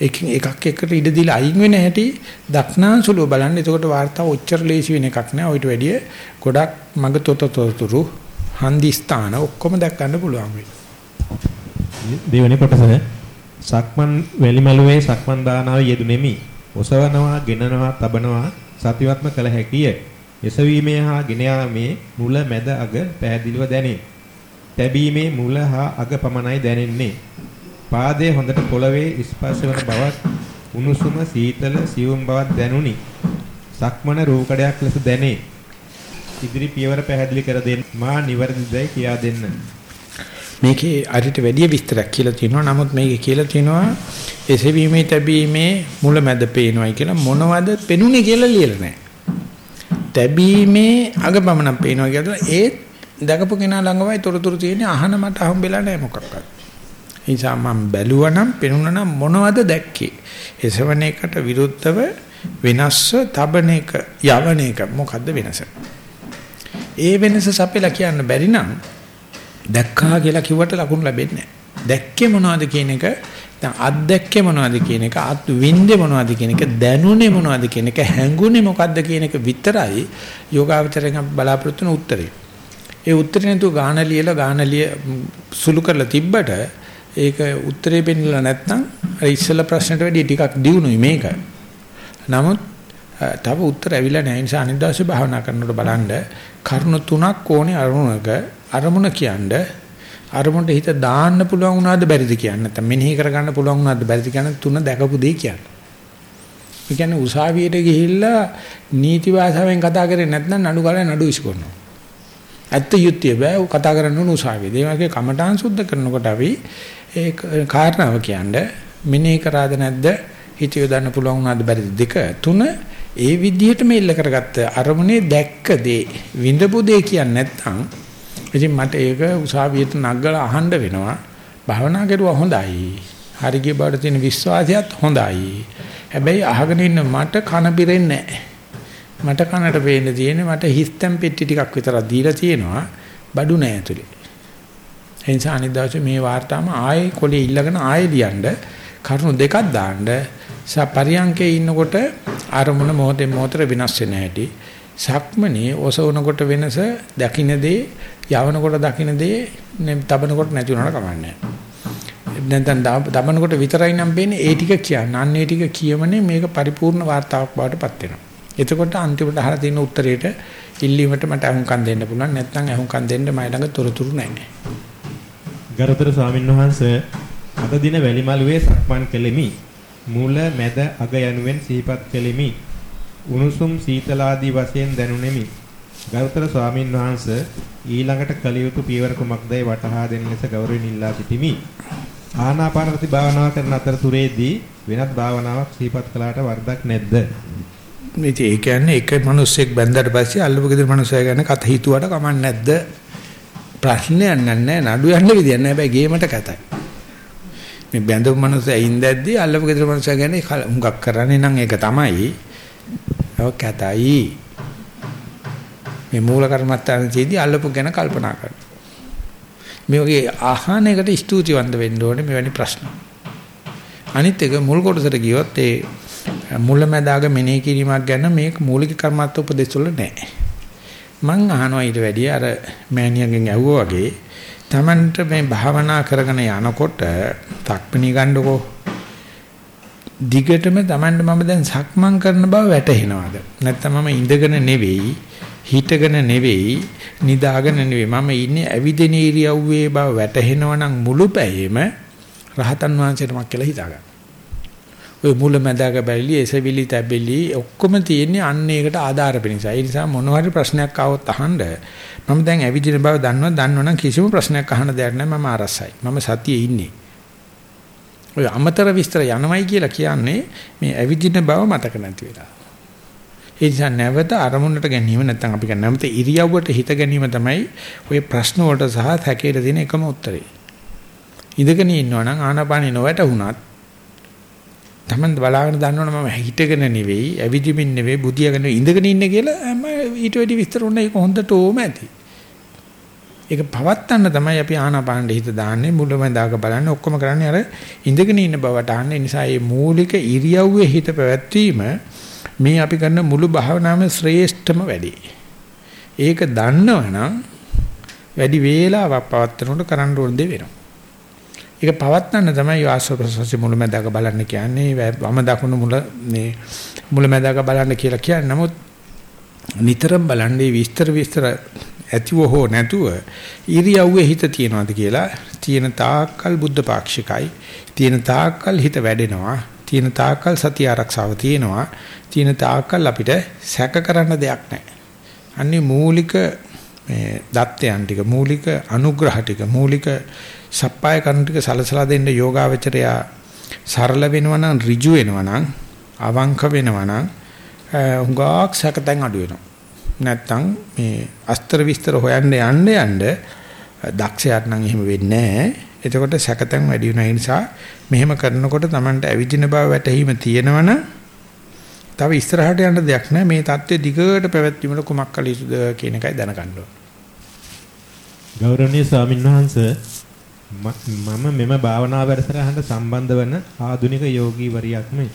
එකින් එකක් එකට ඉඩ දීලා අයින් වෙන හැටි දක්නාසුලුව බලන්න. එතකොට වාර්තාව ඔච්චර ලේසි වෙන එකක් නෑ. ඔයිට වැඩිය ගොඩක් මග තොතතොතුරු හන්දි ස්ථාන ඔක්කොම දැක් ගන්න පුළුවන් වෙයි. දෙවෙනි කොටස සක්මන් වැලිමලුවේ සක්මන් දානාව යෙදුනේමි. ඔසවනවා, ගෙනනවා, තබනවා සතිවත්ම කළ හැකිය. එසවීමේ හා ගෙන යාමේ මුල මැද අග පැහැදිලිව දැනේ. තැබීමේ මුල හා අග පමණයි දැනෙන්නේ. පාදයේ හොඳට පොළවේ ස්පර්ශ වන බවත් උණුසුම සීතල සියුම් බවක් දැනුනි. සක්මන රූකඩයක් ලෙස දැනේ. ඉදිරි පියවර පැහැදිලි කර දෙන්න. මා නිවැරදිදයි කියා දෙන්න. මේකේ අරිට වැඩි විස්තරයක් කියලා තියෙනවා. නමුත් මේකේ කියලා තියෙනවා එසවීමේ තැබීමේ මුල මැද පේනවායි කියලා මොනවද පෙනුනේ කියලා ලියලා නැහැ. තැබීමේ අගපමණක් පේනවා කියලා ඒත් දකපු කෙනා ළඟමයි තොරතුරු තියෙන්නේ අහන මට හම්බෙලා නැහැ මොකක්වත්. ඒ නිසා මම බැලුවා නම් පෙනුණා නම් මොනවද දැක්කේ? එසවන එකට විරුද්ධව වෙනස්ව තබන එක යවන එක මොකද්ද වෙනස? ඒ වෙනස සපෙලා කියන්න බැරි නම් දැක්කා කියලා කිව්වට ලකුණු ලැබෙන්නේ නැහැ. දැක්කේ මොනවද කියන එක දැන් අත්දැක්කේ මොනවද කියන එක අත් වින්දේ මොනවද කියන එක දැනුනේ මොනවද කියන එක හැඟුනේ මොකද්ද කියන එක විතරයි යෝගාවචරයෙන් බලාපොරොත්තු වෙන උත්තරේ. ඒ උත්තරේ නේතු ගාන ලියලා ගාන ලිය සුළු කරලා තිබ්බට ඒක උත්තරේ පෙන්නලා නැත්නම් අර ඉස්සෙල්ලා ප්‍රශ්නට වැඩිය ටිකක් දියුණුයි මේක. නමුත් තව උත්තර ඇවිල්ලා නැහැ. නිසා අනිත් දවසේ භාවනා කරනකොට බලන්න කරුණු තුනක් ඕනේ අරමුණක අරමුණ කියන්නේ අරමුණට හිත දාන්න පුළුවන් වුණාද බැරිද කියන්නේ නැත්නම් මෙනෙහි කරගන්න පුළුවන් වුණාද බැරිද කියන තුන දැකපු දෙය කියන්නේ. ඒ කියන්නේ උසාවියට ගිහිල්ලා නීති භාෂාවෙන් කතා කරේ නැත්නම් නඩු ගාලා නඩු විශ්කොනවා. ඇත්ත යුක්තිය බෑ කතා කරන්න ඕන උසාවියේ. ඒ වගේ කමඨාන් සුද්ධ කරනකොට අපි ඒ කාරණාව කියන්නේ මෙනෙහි කරාද නැද්ද හිත යොදන්න පුළුවන් වුණාද බැරිද දෙක තුන ඒ විදිහට මෙල්ල කරගත්ත අරමුණේ දැක්ක දේ විඳපු දේ කියන්නේ නැත්නම් ඉතින් මට ඒක උසාවියට නගලා අහන්න වෙනවා. භවනා කරුවා හොඳයි. හරිගේ බවට තියෙන විශ්වාසයත් හොඳයි. හැබැයි අහගෙන ඉන්න මට කන පිරෙන්නේ මට කනට පේන්න තියෙන්නේ මට හිස්තම් පෙට්ටි ටිකක් විතරක් දීලා තියෙනවා. බඩු නෑ ඇතුලේ. ඒ නිසා අනිත් දවසේ මේ වார்த்தාවම ආයේ කොලේ ඉල්ලගෙන ආයේ ලියන්න කරුණු දෙකක් දාන්න. සපරියංකේ ඉන්නකොට අරමුණ මොහොතෙන් මොහොතට වෙනස් වෙන හැටි සක්මනේ ඔසවනකොට වෙනස දකින්නේ යවනකොට දකින්නේ තබනකොට නැති උනන කමන්නේ නැත්නම් දමනකොට විතරයි නම් වෙන්නේ ඒ ටික කියන්න. අන්න ඒ ටික කියමනේ මේක පරිපූර්ණ වார்த்தාවක් බවට පත් වෙනවා. එතකොට අන්තිමට අහලා තියෙන උත්තරේට ඉල්ලීමට මට අහුම්කම් දෙන්න පුළුවන්. නැත්නම් අහුම්කම් දෙන්න මයි ළඟ තොරතුරු නැහැ. ගරුතර ස්වාමින්වහන්සේ අද දින වැලිමලුවේ සක්මන් කෙලිමි. මූල මැද අග යනුවෙන් සිහිපත් කෙලිමි. උණුසුම් සීතලාදී වශයෙන් දැනුනෙමි. ගරුතර ස්වාමින් වහන්සේ ඊළඟට කළ යුතු පියවර කුමක්දයි වටහා දෙන ලෙස ගෞරවයෙන් ඉල්ලා සිටිමි. ආනාපාන ප්‍රති භාවනාව කරන අතරතුරේදී වෙනත් භාවනාවක් සිහිපත් කළාට වරදක් නැද්ද? ඉතින් ඒ කියන්නේ එක මිනිස්සෙක් බැඳලා පස්සේ අල්ලපු ගෙදර මිනිස්සයා ගැන කත හිතුවට කමක් නැද්ද? ප්‍රශ්නයක් නැහැ නඩු යන්න විදියක් නැහැ හැබැයි ගේමට කතයි. මේ බැඳපු මිනිස්සයා ඉඳද්දී අල්ලපු ගෙදර මිනිස්සයා ගැන හුඟක් කරන්නේ නම් ඒක තමයි. ඔව් කතයි. මේ මූල කර්මත්තානේදී අල්ලපු ගැන කල්පනා කරනවා. මේ වගේ ආහන එකට ස්තුතිවන්ත වෙන්න ඕනේ මෙවැනි ප්‍රශ්න. අනිත් එක මුල් කොටසට ගියොත් ඒ මුලැමැදාග මෙනෙහි කිරීමක් ගැන මේ මූලික කර්මත්ත උපදේශ වල නැහැ. මං අහනවා ඊට වැඩිය අර මෑණියන්ගෙන් ඇහුවා වගේ Tamanට මේ භාවනා කරගෙන යනකොට තක්පණී ගන්නකො දිගටම Tamanට මම දැන් සක්මන් කරන බව වැටහෙනවද නැත්නම් මම ඉඳගෙන නෙවෙයි හිටගෙන නෙවෙයි නිදාගෙන නෙවෙයි මම ඉන්නේ ඇවිදින ඉරියව්වේ බව වැටහෙනවනම් මුළු පැයෙම රහතන් වහන්සේටමක් කියලා හිතාගන්න. ඔය මුල මැදක බැලි එසවිලි තැබිලි ඔක්කොම තියෙන්නේ අන්න ඒකට ආධාර වෙනසයි. ඒ නිසා මොන හරි ප්‍රශ්නයක් ආවොත් අහන්න මම දැන් ඇවිදින බව දන්නවා දන්නවනම් කිසිම ප්‍රශ්නයක් අහන්න දෙයක් නැහැ මම අරසයි. මම සතියේ ඉන්නේ. ඔය අමතර විස්තර යනවයි කියලා කියන්නේ මේ ඇවිදින බව මතක නැති වෙලා. ඒ නිසා නැවත අරමුණට ගැනීම නැත්නම් අපි කියන්නේ නැවත ඉරියව්වට හිත ගැනීම තමයි ඔය ප්‍රශ්න වලට සහ තැකේට දෙන එකම උත්තරේ. ඉඳගෙන ඉන්නවා නම් ආනාපානිය නොවැටුණත් තමන් බලාගෙන දන්නවනේ මම හිටගෙන නෙවෙයි ඇවිදිමින් නෙවෙයි බුදියාගෙන ඉඳගෙන ඉන්නේ කියලා මම ඊට වැඩි විස්තර උන්නේ ඒක හොඳට ඕම ඇති. ඒක පවත්තන්න තමයි අපි ආනාපානෙ හිත දාන්නේ මුලමඳාක බලන්නේ ඔක්කොම කරන්නේ අර ඉඳගෙන ඉන්න බවට අහන්නේ නිසා මේ මූලික ඉරියව්වේ හිත පැවැත්වීම මේ අපි කරන මුළු භාවනාවේ ශ්‍රේෂ්ඨම වැඩි. ඒක දන්නවනම් වැඩි වේලාවක් පවත්වනකොට කරන්න ඕන දේ වෙනවා. ඒක පවත්නන්න තමයි ආශ්‍රවසසි මුලමැදක බලන්න කියන්නේ වම දකුණු මුල මේ මුලමැදක බලන්න කියලා කියන්නේ. නමුත් නිතරම බලන්නේ විස්තර විස්තර ඇතිව හෝ නැතුව ඉරියව්වේ හිත තියනවාද කියලා තියෙන තාක්කල් බුද්ධ පාක්ෂිකයි තියෙන තාක්කල් හිත වැඩෙනවා තියෙන තාක්කල් සතිය ආරක්ෂාව තියෙනවා තියෙන තාක්කල් අපිට සැක කරන්න දෙයක් නැහැ. අන්නේ මූලික මේ දත්තයන් ටික මූලික අනුග්‍රහ ටික මූලික සප්පාය කරන ටික සලසලා දෙන්න යෝගාවචරය සරල වෙනවා නම් ඍජු වෙනවා නම් අවංක වෙනවා නම් හුඟක් සැකතෙන් අඩු වෙනවා. නැත්තම් මේ අස්තර විස්තර හොයන්න යන්න යන්න දක්ෂයාට නම් එහෙම වෙන්නේ නැහැ. එතකොට සැකතෙන් වැඩි වෙන නිසා මෙහෙම කරනකොට Tamanට ඇවිදින බව වැටහීම තියෙනවනම් තව ඉස්සරහට යන්න දෙයක් නැහැ. මේ தත්ත්වය දිගට පැවැත්වීමට කුමක් කළ යුතුද කියන එකයි දැනගන්න ඕන. ගෞරවනීය ස්වාමින්වහන්සේ මම මෙම භාවනා වැඩසටහනට සම්බන්ධ වන ආධුනික යෝගීවරියක්මයි.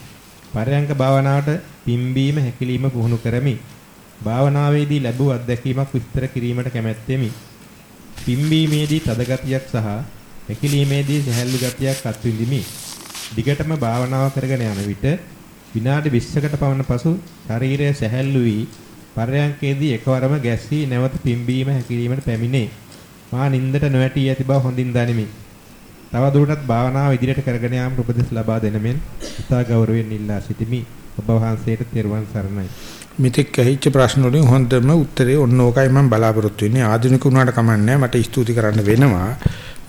පරයන්ක භාවනාවට පිම්බීම හැකිලිම පුහුණු කරමි. භාවනාවේදී ලැබූ අත්දැකීමක් විස්තර කිරීමට කැමැත්තෙමි. පිම්බීමේදී තද ගතියක් සහ හැකිලීමේදී සැහැල්ලු ගතියක් අත්විඳිමි. දිගටම භාවනාව කරගෙන යන විට විනාඩි 20කට පමණ පසු ශරීරය සැහැල්ලු වී පරයන්කේදී එකවරම ගැස්සී නැවත පිම්බීම හැකිලීමට පැමිණේ. මා නින්දට නොඇටි ඇති බව හොඳින් දනිමි. තව දුරටත් භාවනාව ඉදිරියට කරගෙන යාම උපදෙස් ලබා දෙන මෙන් ඉතා ගෞරවයෙන් ඉල්ලා සිටිමි. ඔබ වහන්සේට තෙරුවන් සරණයි. මෙතෙක් ඇහිච්ච ප්‍රශ්න වලින් හොඳම උත්තරේ ඔන්න ඕකයි මම බලාපොරොත්තු වෙන්නේ. ආධුනික වුණාට කමන්නේ මට ස්තුති කරන්න වෙනවා.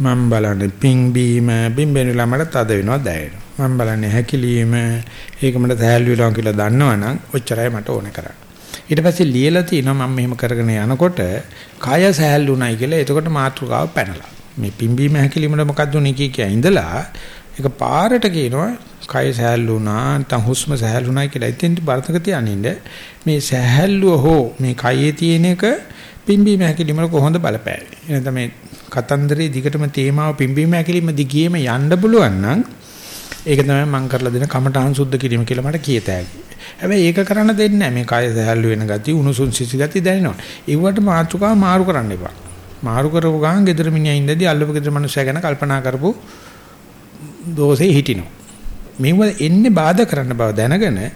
මම බලන්නේ පිං බීම බිම්බෙන ළමකට තද වෙනවා දැනෙනවා. මම බලන්නේ හැකිලිම ඒක මට තැහැල්ලු වෙනවා කියලා දන්නවනම් ඔච්චරයි මට ඕනේ කරන්නේ. ඊට පස්සේ ලියලා තිනවා මම මෙහෙම කරගෙන යනකොට කය සහැල්ලුණයි කියලා එතකොට මාතෘකාව පැනලා මේ පිම්බීම හැකිලිමද මොකද්ද උනේ කිය කිය ඉඳලා ඒක පාරට කියනවා කය සහැල්ලුණා නැත්නම් හුස්ම සහැල්ලුණයි කියලා ඉතින් බර්තක තියනින්ද මේ සහැල්ලුව හෝ මේ කයේ තියෙන එක පිම්බීම හැකිලිම කොහොමද බලපෑවේ එනත මේ කතන්දරේ දිගටම තේමාව පිම්බීම හැකිලිම දිගියම යන්න පුළුවන් නම් ඒක තමයි මම කරලා දෙන කමඨාන් සුද්ධ කිරීම කියලා මට කියතයි. හැබැයි ඒක කරන්න දෙන්නේ නැහැ. මේ කය සහැල්ලු වෙන ගතිය, උණුසුම් සිසි ගතිය දැනෙනවා. ඒවට මාතෘකාව මාරු කරන්න එපා. මාරු කරපු ගමන් gedara මිනිහා ඉඳදී අල්ලපු gedara මනුස්සයා ගැන කල්පනා කරපු දෝෂේ හිටිනවා. මේව එන්නේ බාධා කරන්න බව දැනගෙන ඒ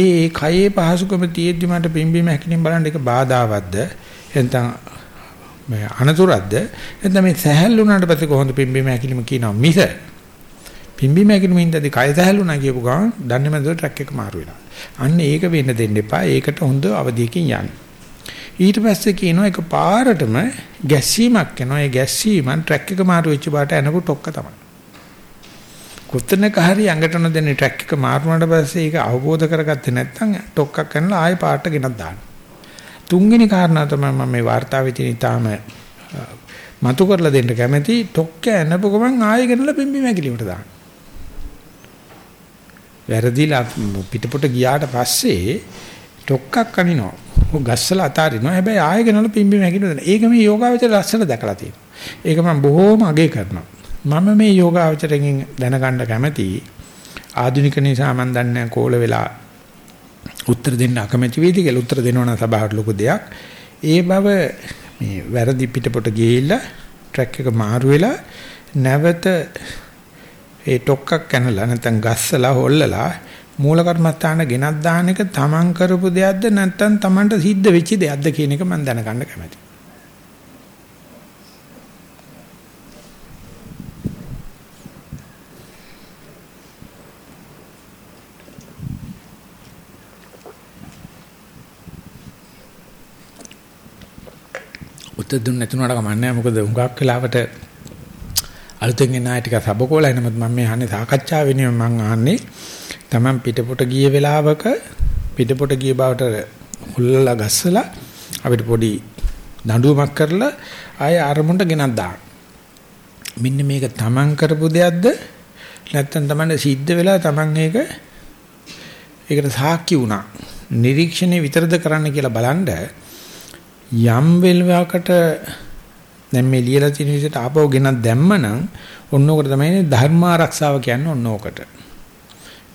ඒ කයේ පහසුකම තියෙද්දි මට පිම්බීම හැකිලින් බලන්න ඒක බාධාවත්ද එතන මේ අනතුරක්ද එතන මේ සහැල්ලුණාට පස්සේ කොහොමද පිම්බීම හැකිලිම කියනවා මිස පිම්බීම හැකිලිම ඉඳදී කය සහැල්ලුණා කියපු ගමන් දන්නේ මැද ට්‍රැක් එක මාරු වෙනවා අන්න ඒක වෙන්න දෙන්න එපා. ඒකට හොඳ අවධියකින් යන්න. ඊට පස්සේ කියනවා එක පාරටම ගැස්සීමක් එනවා. ඒ ගැස්සීමන් ට්‍රැක් එක මාරු වෙච්ච බාට එනකොට ඔක්ක තමයි. කොතනක හරි ඇඟට නොදෙන ට්‍රැක් එක මාරුනාට පස්සේ ඒක අවබෝධ කරගත්තේ නැත්නම් ඩොක්කක් කරනලා ආයෙ පාට ගෙනත් දාන්න. තුන්වෙනි කාරණා තමයි මම මේ වார்த்தාවේ තියෙන ඊටාම මතු කරලා දෙන්න කැමැති ඩොක්ක ඇනපු ගමන් ආයෙ ගෙනලා පිම්බි මැකිලිමට දාන්න. වැරදිලා පිටපොට ගියාට පස්සේ ඩොක්කක් කනිනවා. ගස්සලා අතාරිනවා. හැබැයි ආයෙ ගෙනලා පිම්බි මැකිලිමට දාන්න. ඒක මේ යෝගාවචර ලස්සන දැකලා තියෙනවා. ඒක මම බොහෝම අගය කරනවා. මම මේ යෝගාවචරයෙන් දැනගන්න කැමති ආධුනික නිසා මම දන්නේ කෝල වෙලා උත්තර දෙන්න අකමැති වේද කියලා උත්තර දෙනවා නම් සභාවට ලොකු දෙයක්. ඒ බව මේ වැරදි පිටපොට ගිහිල්ලා ට්‍රැක් එක මාරු වෙලා නැවත ඒ ටොක්කක් කනලා නැත්නම් ගස්සලා හොල්ලලා මූල කර්මස්ථාන ගෙනත් දාන එක තමන් කරපු දෙයක්ද නැත්නම් තමන්ට සිද්ධ වෙච්ච දෙයක්ද කියන එක මම දැනගන්න කැමතියි. උත්තර දුන්න නැතුනට කමන්නේ මොකද හුඟක් වෙලාවට අලුතෙන් එන අය ටික සබකෝලයි නමුත් මම මේ අහන්නේ සාකච්ඡාව වෙනුවෙන් මම අහන්නේ Taman පිටපොට ගිය වෙලාවක පිටපොට ගිය බවට හුල්ලලා ගස්සලා අපිට පොඩි දඬුවමක් කරලා ආය අරමුණට ගෙනත් දාන්න. මෙන්න මේක Taman කරපු දෙයක්ද නැත්නම් Taman සිද්ධ වෙලා Taman ඒක ඒකට සාක්ෂි වුණා. නිරීක්ෂණය විතරද කරන්න කියලා බලන්න යම් වෙලාවකට දැන් මේ ලියලා තියෙන විදිහට ආපහු ගෙනත් දැම්මනම් ඔන්න ඔකට තමයි ධර්ම ආරක්ෂාව කියන්නේ ඔන්න ඔකට.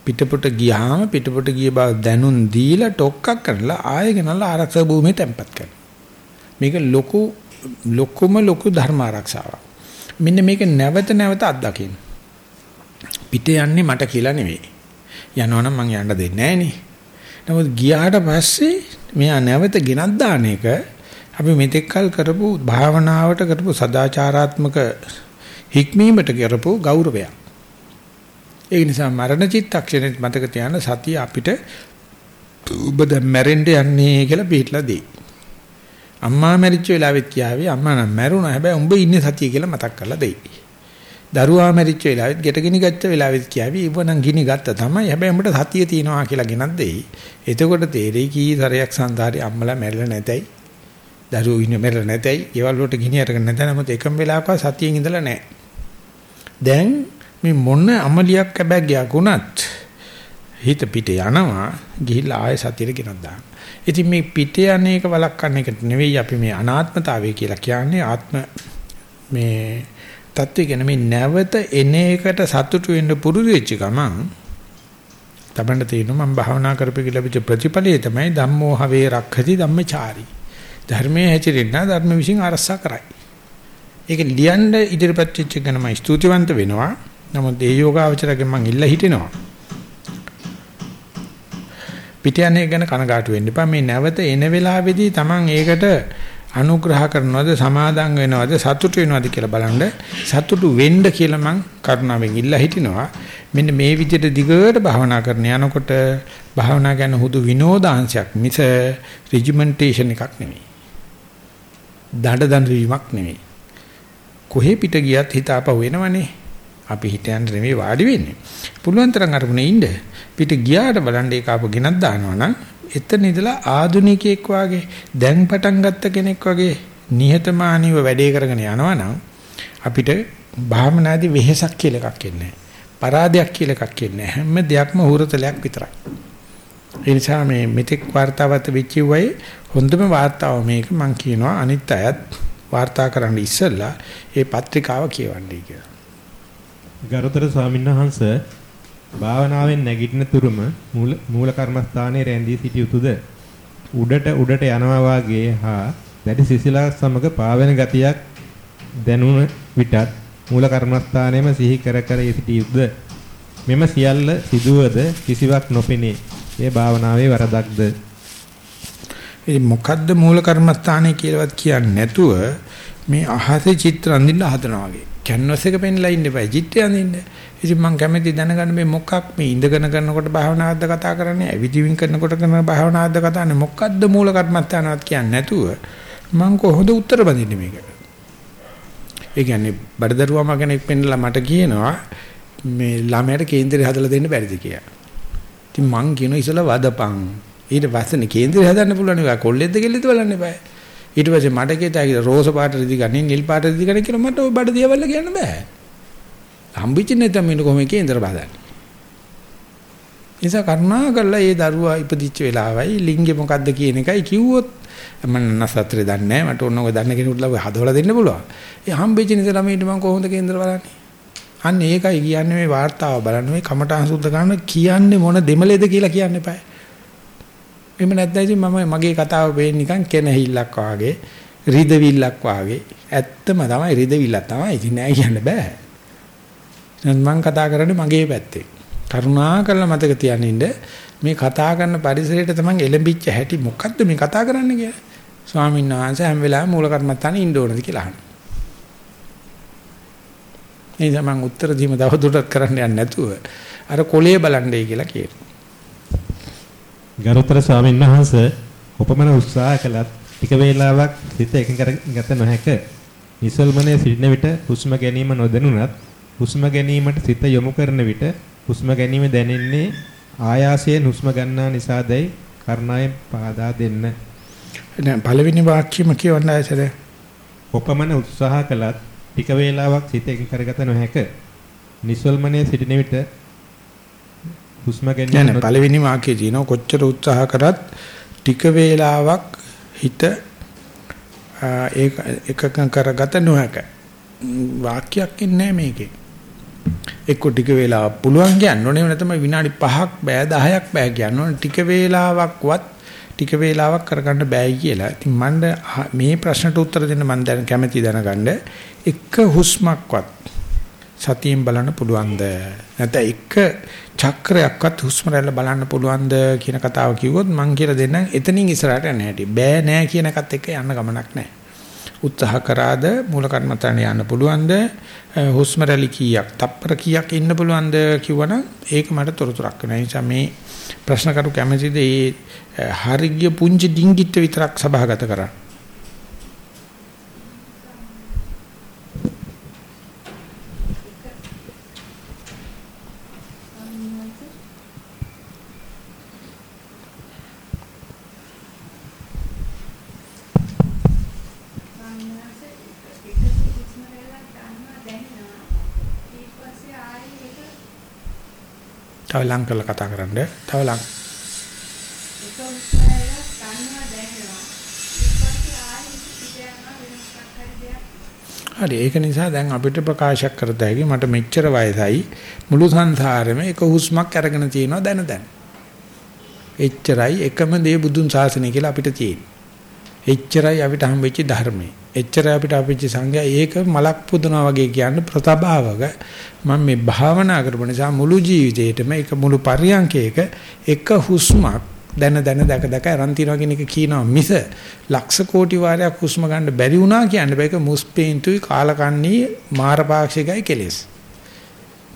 පිටපොට ගියාම පිටපොට ගිය බව දැනුම් දීලා ටොක්ක්ක් කරලා ආයෙ ගෙනල්ලා ආරක්ෂක භූමියේ තැම්පත් කරනවා. මේක ලොකු ලොකුම ලොකු ධර්ම ආරක්ෂාවක්. මෙන්න මේක නැවත නැවත අත්දකින්න. පිට යන්නේ මට කියලා නෙවෙයි. යනවනම් මං යන්න දෙන්නේ නැහැ නමුත් ගියාට පස්සේ මෙයා නැවත ගෙනත් දාන එක අපි මෙතෙක්කල් කරපු භාවනාවට කරපු සදාචාරාත්මක හික්මීමට කරපු ගෞරවයක්. ඒ නිසා මරණ චිත්තක්ෂණෙත් මතක තියාගන්න සතිය අපිට ඔබ දැන් මැරෙන්න යන්නේ කියලා පිටලා දෙයි. අම්මා මැරිච්ච වෙලාවෙත් කියාවේ අම්මා නම් මැරුණා හැබැයි උඹ ඉන්නේ සතිය කියලා මතක් කරලා දෙයි. දරුවා මැරිච්ච වෙලාවෙත් ගෙටගිනි ගත්ත වෙලාවෙත් කියාවේ ඉව නම් ගිනි ගත්ත තමයි හැබැයි උඹට සතිය තියෙනවා කියලා ගෙනත් දෙයි. එතකොට තේරෙයි කී සරයක් සංසාරේ අම්මලා මැරෙලා නැතයි. දරුවෝ ඉන්නේ මැරෙලා නැතයි. ඒවල් වලට ගිනි අරගෙන නැත නමුත් එකම වෙලාවක සතියෙන් ඉඳලා නැහැ. දැන් මේ මොන අමලියක් කැබැග්ගයක් වුණත් හිත පිට යනවා ගිහිල්ලා ආය සතියට ගෙනත් දාන්න. ඉතින් මේ පිට යන්නේක වළක්වන්න එක නෙවෙයි අපි මේ අනාත්මතාවය කියලා කියන්නේ ආත්ම මේ தත්ත්වය ගැන මේ නැවත එන එකට සතුටු වෙන්න පුරුදු වෙච්ච ගමන් තමන්න තේරෙනවා මම භාවනා කරපෙක ලැබිච්ච ප්‍රතිඵලය තමයි ධම්මෝ හවේ රක්ඛති ධම්මචාරි. ධර්මයේ හැසිරෙන්න ධර්ම විශ්ින් අරසා කරයි. ඒක ලියන්න ඉදිරිපත් වෙච්ච එක ගැන මම ස්තුතිවන්ත වෙනවා. නමුත් ඒ යෝගාවචරයෙන් මම ඉල්ල හිටිනවා. පිටියන්නේ ගැන කනගාටු වෙන්න එපා. මේ නැවත එන වෙලාවේදී Taman ඒකට අනුග්‍රහ කරනවද සමාදම් වෙනවද සතුටු වෙනවද කියලා බලන්න සතුටු වෙන්න කියලා මං කරුණාවෙන් ඉල්ලා හිටිනවා මෙන්න මේ විදිහට දිගට භාවනා කරන යනකොට භාවනා ගැන හුදු විනෝදාංශයක් මිස රිජිමෙන්ටේෂන් එකක් නෙමෙයි දඩ දඬු වීමක් නෙමෙයි කොහේ පිට ගියත් හිත ආපහු එනවනේ අපි හිතයන් නෙමෙයි වාඩි වෙන්නේ. පුළුවන් තරම් අරමුණේ ඉන්න. පිට ගියාට බලන්න ඒක ආපු ගෙනත් දානවනම් එතන ඉඳලා ආදුනිකයෙක් වාගේ දැන් පටන් ගත්ත කෙනෙක් වගේ නිහතමානීව වැඩේ කරගෙන යනවනම් අපිට භාවනාදී වෙහෙසක් කියලා එකක් එන්නේ පරාදයක් කියලා එකක් එන්නේ හැම දෙයක්ම හුරතලයක් විතරයි. ඒ නිසා මේ මෙතෙක් වார்த்தාවත් වෙච්චිවයි හොඳම වார்த்தාව මේක මම කියනවා අනිත් අයත් වාර්තා කරන්න ඉස්සෙල්ලා ඒ පත්‍රිකාව කියවන්නයි කියලා. ගරුතර ස්වාමින්වහන්ස භාවනාවෙන් නැගිටින තුරුම මූල කර්මස්ථානයේ රැඳී සිටිය යුතුද? උඩට උඩට යනවා වාගේ හා දැඩි සිසිලා සමග පාවෙන ගතියක් දැනුන විටත් මූල කර්මස්ථානයේම සිහි කර කර සිටිය යුතුද? මෙම සියල්ල සිදුවද කිසිවක් නොපෙනේ. ඒ භාවනාවේ වරදක්ද ඉතින් මොකද්ද මූල කර්මස්ථානය කියලාවත් කියන්නේ නැතුව මේ අහසේ චිත්‍ර අඳින්න හදනවා වගේ කැන්වස් එක පෙන්ලා ඉන්න එපා. චිත්‍රය අඳින්න. ඉතින් මම කැමති දැනගන්න මේ මොකක් මේ ඉඳගෙන කරනකොට භාවනාවක්ද කතා කරන්නේ, ඇවිදින් කරනකොට කරන භාවනාවක්ද කතා කරන්නේ මොකද්ද මූල කර්මස්ථානවත් කියන්නේ නැතුව මම කොහොමද උත්තර බඳින්නේ මේකට? ඒ කියන්නේ බඩදරුවම කෙනෙක් පෙන්නලා මට කියනවා මේ ළමයට කේන්දරය හදලා දෙන්න බැරිද කියලා. ඉතින් මං කියනවා ඉතල වදපන්. ඊට පස්සේ කේන්දරය හදන්න පුළුවන් එක කොල්ලෙද්ද කෙල්ලෙද්ද බලන්න බෑ. ඊට පස්සේ මට කියතයි රෝස පාට රිදි ගන්නේ නිල් පාට රිදි ගන්නේ කියලා මට ওই බඩ දියවල කියන්න බෑ. හම්බෙච්ච නැත්නම් මෙන්න කොහොම කේන්දර බදාන්නේ. නිසා කරුණා කරලා ඒ දරුවා ඉපදිච්ච වෙලාවයි ලිංගෙ මොකද්ද කියන එකයි කිව්වොත් මම නසත්‍රේ දන්නේ නැහැ මට ඕනෝක දන්න කෙනෙකුට ලව හදවලා දෙන්න පුළුවන්. ඒ හම්බෙච්ච නිසා ළමයිට මම කොහොමද කේන්දර බලන්නේ? අන්න ඒකයි කියන්නේ මේ වார்த்தාව බලන්න මේ කමටහන් සුද්ධ කරන කියන්නේ මොන දෙමලේද කියලා කියන්න එපා. එහෙම නැත්නම් ඉතින් මම මගේ කතාව වෙන්නේ නිකන් කෙනහිල්ලක් වාගේ, රිදවිල්ලක් වාගේ. ඇත්තම තමයි රිදවිල්ල තමයි. ඉතින් නෑ කියන්න බෑ. දැන් මම කතා කරන්නේ මගේ පැත්තේ. කරුණාකරලා මතක තියාගෙන ඉන්න මේ කතා කරන පරිසරයට තමයි එළඹිච්ච හැටි මොකද්ද මේ කතා කරන්න කියලා. ස්වාමීන් වහන්සේ හැම වෙලාවෙම මූල කර්මත්තානේ ඉන්න ඕනද කියලා අහනවා. ඒ තමන් උත්තර දීම තවදුරටත් කරන්න යන්නේ නැතුව අර කොලේ බලන්නයි කියලා කියනවා. ගරුතර ස්වාමීන් වහන්සේ උපමන උත්සාහ කළත් ටික වේලාවක් සිත එකඟගත නොහැක. නිසල්මනේ සිටින විට හුස්ම ගැනීම නොදැනුණත් හුස්ම ගැනීමට සිත යොමු කරන විට හුස්ම ගැනීම දැනෙන්නේ ආයාසයෙන් හුස්ම ගන්නා නිසාදයි කරුණාවෙන් පාදා දෙන්න. දැන් පළවෙනි වාක්‍යෙම කියවන්න ඇසද? උපමන උත්සාහ කළත් ටික වේලාවක් සිත එකඟ කරගත නොහැක. නිසල්මනේ සිටින විට හුස්ම ගැනීම නෑ පළවෙනි වාක්‍යයේ තියෙනවා කොච්චර උත්සාහ කරත් ටික වේලාවක් හිත ඒක එකකම් කරගත නොහැක. වාක්‍යයක් ඉන්නේ මේකේ. එක්ක ටික වේලාවක් පුළුවන් කියන්නේ නැත්නම් විනාඩි 5ක් බෑ 10ක් බෑ කියන්නේ ටික වේලාවක්වත් ටික වේලාවක් කරගන්න බෑයි කියලා. ඉතින් මම මේ ප්‍රශ්නට උත්තර දෙන්න මම දැන් කැමැති දැනගන්න. එක හුස්මක්වත් සතියෙන් බලන්න පුළුවන්ද? නැත්නම් එක චක්‍රයක්වත් හුස්ම රැල්ල බලන්න පුළුවන්ද කියන කතාව කිව්වොත් මං කියලා දෙන්නම් එතනින් ඉස්සරහට යන්න හැටි. බෑ නෑ කියන එකත් එක්ක යන්න ගමනක් නෑ. උත්සාහ කරාද මූල කර්මතන යන්න පුළුවන්ද? හුස්ම රැලි කීයක් තප්පර කීයක් ඉන්න පුළුවන්ද කිව්වනම් ඒක මට තොරතුරක් වෙනවා. ඒ නිසා මේ ප්‍රශ්න කරු කැමැතිද? ඒ හරිය පුංචි ඩිංගිත් විතරක් සභාගත කරන්න. තව ලං කරලා කතා කරන්න. තව ලං. හරි ඒක නිසා දැන් අපිට ප්‍රකාශ කරත හැකි මට මෙච්චර වයසයි මුළු සංසාරෙම එක හුස්මක් අරගෙන තියෙනවා දැන දැන. එච්චරයි එකම දේ බුදුන් ශාසනය කියලා අපිට තියෙන්නේ. එච්චරයි අපිට හම්බෙච්ච ධර්මයේ. එච්චරයි අපිට අපිච්ච සංඝයා. ඒක මලක් පුදනවා වගේ කියන්නේ ප්‍රතභාවක මම මේ භාවනා කරපු නිසා මුළු ජීවිතේටම ඒක මුළු පරියන්කේක එක හුස්මක් දැන දැන දැක දැක අරන් තියනවා කියන එක කියනවා මිස ලක්ෂ කෝටි වාරයක් හුස්ම ගන්න බැරි වුණා කියන්නේ බෑක මුස්පේන්තුයි කාලකන්ණී මාරපාක්ෂිකයි කෙලෙස්.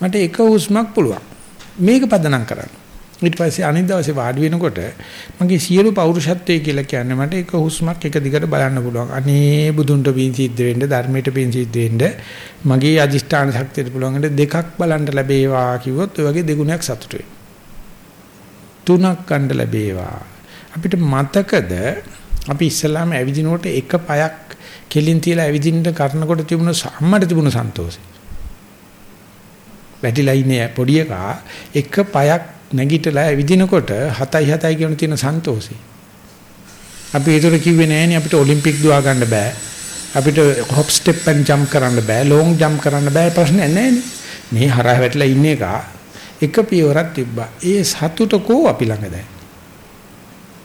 මට එක හුස්මක් පුළුවන්. මේක පදනම් කරන්න. ඊට පස්සේ අනිත් දවසේ වාඩි වෙනකොට මගේ සියලු පෞරුෂත්වයේ කියලා කියන්නේ මට එක හුස්මක් එක දිගට බලන්න පුළුවන්. අනේ බුදුන්ට පින් සිද්ධ වෙන්න, ධර්මයට පින් සිද්ධ වෙන්න, මගේ අදිෂ්ඨාන ශක්තියට පුළුවන් දෙකක් බලන්න ලැබේවා කිව්වොත් ඔය වගේ දෙගුණයක් සතුටු වෙයි. තුනක් ගන්න ලැබේවා. අපිට මතකද අපි ඉස්සලාම ඇවිදිනකොට එක පයක් කෙලින් තියලා ඇවිදින්න කරනකොට තිබුණ අම්මට තිබුණ සන්තෝෂය. වැටිලා ඉන්නේ පොඩි එකා එක පයක් නැගිටලා ඇවිදිනකොට 7යි 7යි කියන තියෙන සන්තෝෂي. අපි ඒතර කිව්වේ නෑනේ අපිට ඔලිම්පික් දුවා ගන්න බෑ. අපිට හොප් ස්ටෙප් and ජම්ප් කරන්න බෑ. ලොං ජම්ප් කරන්න බෑ ප්‍රශ්නේ නෑනේ. මේ හරහ වැටලා ඉන්න එක එක පියවරක් තිබ්බා. ඒ සතුට කෝ අපි ළඟ දැන්.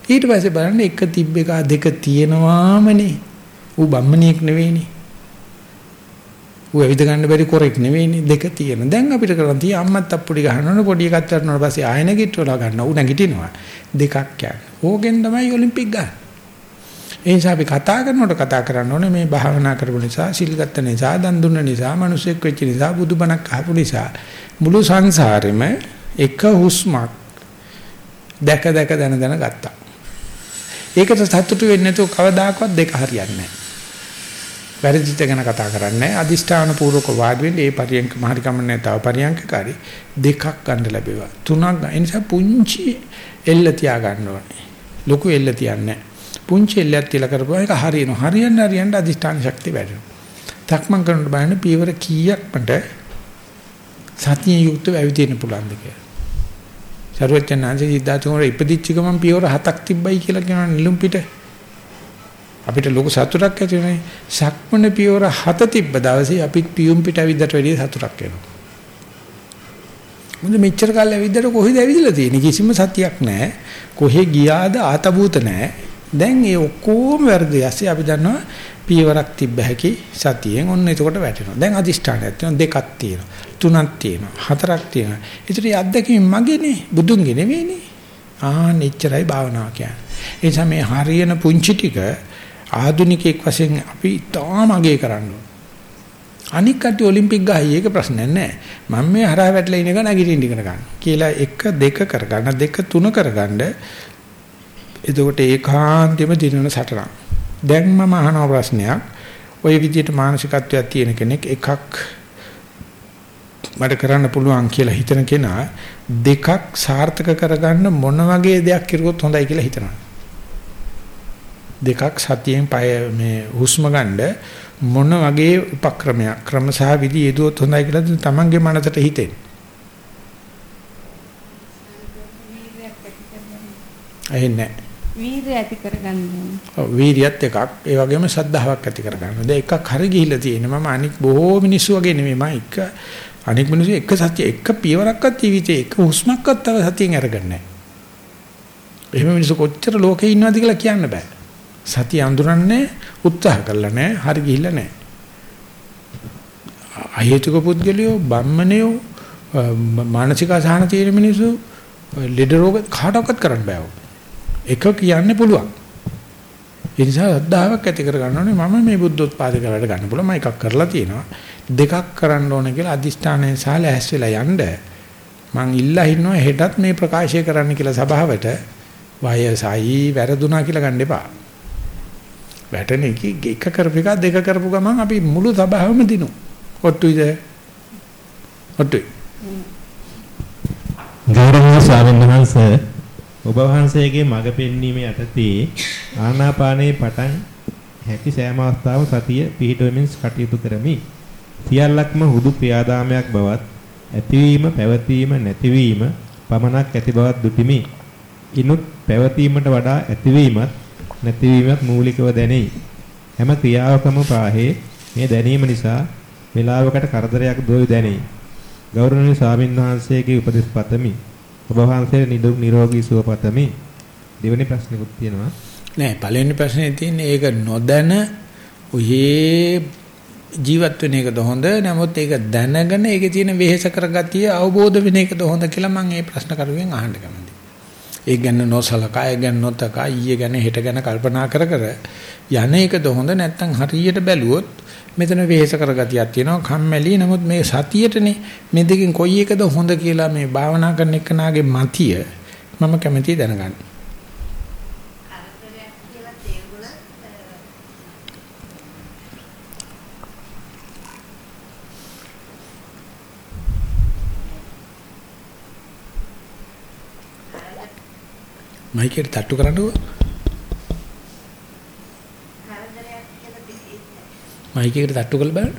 ඊට පස්සේ බලන්න එක තිබ්බ එක දෙක තියෙනවාමනේ. ඌ බම්මණියෙක් නෙවෙයිනේ. ඌ ඇවිද ගන්න බැරි කොරෙක් නෙවෙයිනේ දෙක තියෙන. දැන් අපිට කරන් තිය අම්මත් අප්පුඩි ගහනවනේ පොඩි එකක් කරනවට පස්සේ ආය නැගිටවලා ගන්න. ඌ නැගිටිනවා. දෙකක් යන. ඕකෙන් තමයි ඔලිම්පික් ගන්න. ඒ නිසා අපි කතා කරනකොට කතා කරන්න ඕනේ මේ භාවනා කරපු නිසා, සිල් ගත්ත නිසා, දන් දුන්න නිසා, මිනිසෙක් වෙච්ච නිසා, බුදුබණක් අහපු නිසා මුළු සංසාරෙම එක හුස්මක් දැක දැක දන දන ගත්තා. ඒකට සතුටු වෙන්නේ නැතුව කවදාකවත් දෙක හරියන්නේ නැහැ. වැරදිත ගැන කතා කරන්නේ අදිෂ්ඨාන පූර්වක වාඩි වෙන්නේ ඒ පරියන්ක මහරි කමන්නේ තව පරියන්කකාරී. දෙකක් ගන්න ලැබෙවා. තුනක් ඒ නිසා පුංචි එල්ල තියා ගන්න ඕනේ. ලොකු එල්ල තියන්නේ පුංචි එල්ලක් තියලා කරපුවා ඒක හරියන හරියන්න හරියන්න අදිෂ්ඨාන ශක්තිය වැඩෙනවා. තක්මන් කරනකොට බලන්න පීවර කීයක් මට සතිය යුක්තව ඇවිදින්න පුළුවන්ද කියලා. සර්වඥාන්සේ සිද්ධාතුමර ඉපදිච්ච ගමන් පීවර හතක් තිබ්බයි කියලා කියනවා නිලුම් පිට අපිට ලොකු සතුටක් ඇති වෙනයි. සක්මන පියවර හත තිබ්බ දවසේ අපිත් පියුම් පිට ඇවිද්දට වැඩිය සතුටක් එනවා. මොකද මෙච්චර කාලෙ ඇවිද්දට කොහෙද ඇවිදලා තියෙන්නේ කිසිම සතියක් නැහැ. කොහෙ ගියාද ආතබූත නැහැ. දැන් ඒ ඔක්කොම වැරදි. ඇස්සේ අපි දන්නවා පියවරක් තිබ්බ හැකි සතියෙන් ඔන්න එතකොට වැටෙනවා. දැන් අදිෂ්ඨානයක් තියෙනවා දෙකක් තියෙනවා. තුනක් තියෙනවා. හතරක් තියෙනවා. ඒතර මේ අත්දැකීම් මගේනේ බුදුන්ගේ නෙවෙයිනේ. ආ නිච්චරයි භාවනාව කියන්නේ. ඒ නිසා මේ හරියන පුංචි ටික ආදුනිකෙක් වශයෙන් අපි තාම අගේ කරන්න අනික් කටි ඔලිම්පික් ගහයි ඒක ප්‍රශ්නයක් නෑ. මම මේ හරහා වැටලා ඉන්න එක නැගිටින්න ඉගෙන ගන්න. කියලා 1 2 කරගන්න 2 3 කරගන්න එතකොට ඒකාන්තෙම දිනන සටනක්. දැන් මම අහන ප්‍රශ්නයක්. ওই විදිහට මානසිකත්වයක් තියෙන කෙනෙක් එකක් මට කරන්න පුළුවන් කියලා හිතන කෙනා දෙකක් සාර්ථක කරගන්න මොන වගේ දෙයක් කරුවොත් හොඳයි කියලා හිතනවා. දෙකක් සතියෙන් පය මේ හුස්ම ගන්න මොන වගේ උපක්‍රමයක් ක්‍රම සහ විදි යෙදුවොත් හොඳයි කියලා තමන්ගේ මනසට හිතෙන. ඇහෙන්නේ වීරිය ඇති කරගන්න ඔව් වීරියත් එකක් ඒ වගේම සද්ධාාවක් ඇති කරගන්න. දැන් එකක් හරි ගිහිල්ලා තියෙනවා මම අනික් බොහෝ මිනිස්සු වගේ නෙමෙයි මම එක අනික් මිනිස්සු එක සත්‍ය එක පියවරක්වත් ජීවිතේ එක හුස්මක්වත් තව සතියෙන් අරගන්නේ නැහැ. එහෙම මිනිස්සු කොච්චර ලෝකේ ඉන්නවද කියලා කියන්න බෑ. සතිය අඳුරන්නේ උත්සාහ කරලා නැහැ හරි ගිහිල්ලා නැහැ. අහේතුක පුද්ගලයෝ බම්මනියෝ මානසික අසහන තියෙන මිනිස්සු ලෙඩ රෝග කාටවත් කරන්න බෑ. එක කියන්න පුළුවන්. ඒ නිසා අද්දාවක් ඇති කර ගන්න ඕනේ මම මේ බුද්ධෝත්පාදක වැඩ ගන්න පුළුවන් මම එකක් කරලා තියෙනවා. දෙකක් කරන්න ඕනේ කියලා අදිෂ්ඨානයෙන් සාල ඇස් වෙලා යන්න මං ඉල්ලා ඉන්නවා හෙටත් මේ ප්‍රකාශය කරන්න කියලා සභාවට වයසයි වැරදුනා කියලා ගන්න එපා. වැටෙන එක එක කරපු එක දෙක කරපු ගමන් අපි මුළු සභාවම දිනු. ඔට්ටුයිද? ඔට්ටුයි. ගෞරවනීය ස්වාමීන් වහන්සේ ඔබ වහන්සේගේ මඟ පෙන්වීම යටතේ ආනාපානයේ පටන් හැකි සෑම අවස්ථාවක සතිය පිහිටවමින් කටයුතු කරමි. සියල්ලක්ම හුදු ක්‍රියාදාමයක් බවත් ඇතිවීම පැවතීම නැතිවීම පමණක් ඇති බවත් දුටිමි. ඉනුත් පැවතීමට වඩා ඇතිවීමත් නැතිවීමත් මූලිකව දැනෙයි. හැම ක්‍රියාවකම පාහේ මේ දැනීම නිසා වේලාවකට කරදරයක් දෝයි දැනෙයි. ගෞරවනීය ස්වාමින් වහන්සේගේ උපදෙස් පතමි. ඔබ වහන්සේ නිදුක් නිරෝගී සුව පතමි. දෙවෙනි ප්‍රශ්නෙකුත් තියෙනවා. නෑ පළවෙනි ප්‍රශ්නේ තියෙන්නේ ඒක නොදැන ඔයේ ජීවත් වෙන එකද හොඳ නමුත් ඒක දැනගෙන ඒකේ තියෙන වෙහෙස කරගතිය අවබෝධ වෙන එකද හොඳ කියලා මම මේ ප්‍රශ්න කරුවෙන් අහන්න කැමතියි. ඒ ගැන නොසලකා ඒ ගැන නොතකා ඊයේ ගැන හෙට ගැන කල්පනා කර කර යන එකද හොඳ නැත්නම් හරියට බැලුවොත් මෙතන වෙහෙස කරගතියක් තියෙනවා කම්මැලි නමුත් මේ සතියේටනේ මේ දෙකෙන් කොයි එකද හොඳ කියලා මේ භාවනා කරන එකනාගේ මතිය මම කැමතියි දැනගන්න. මයිකෙට තට්ටු කරන්නකෝ. මයිකෙට තට්ටු කරලා බලන්න.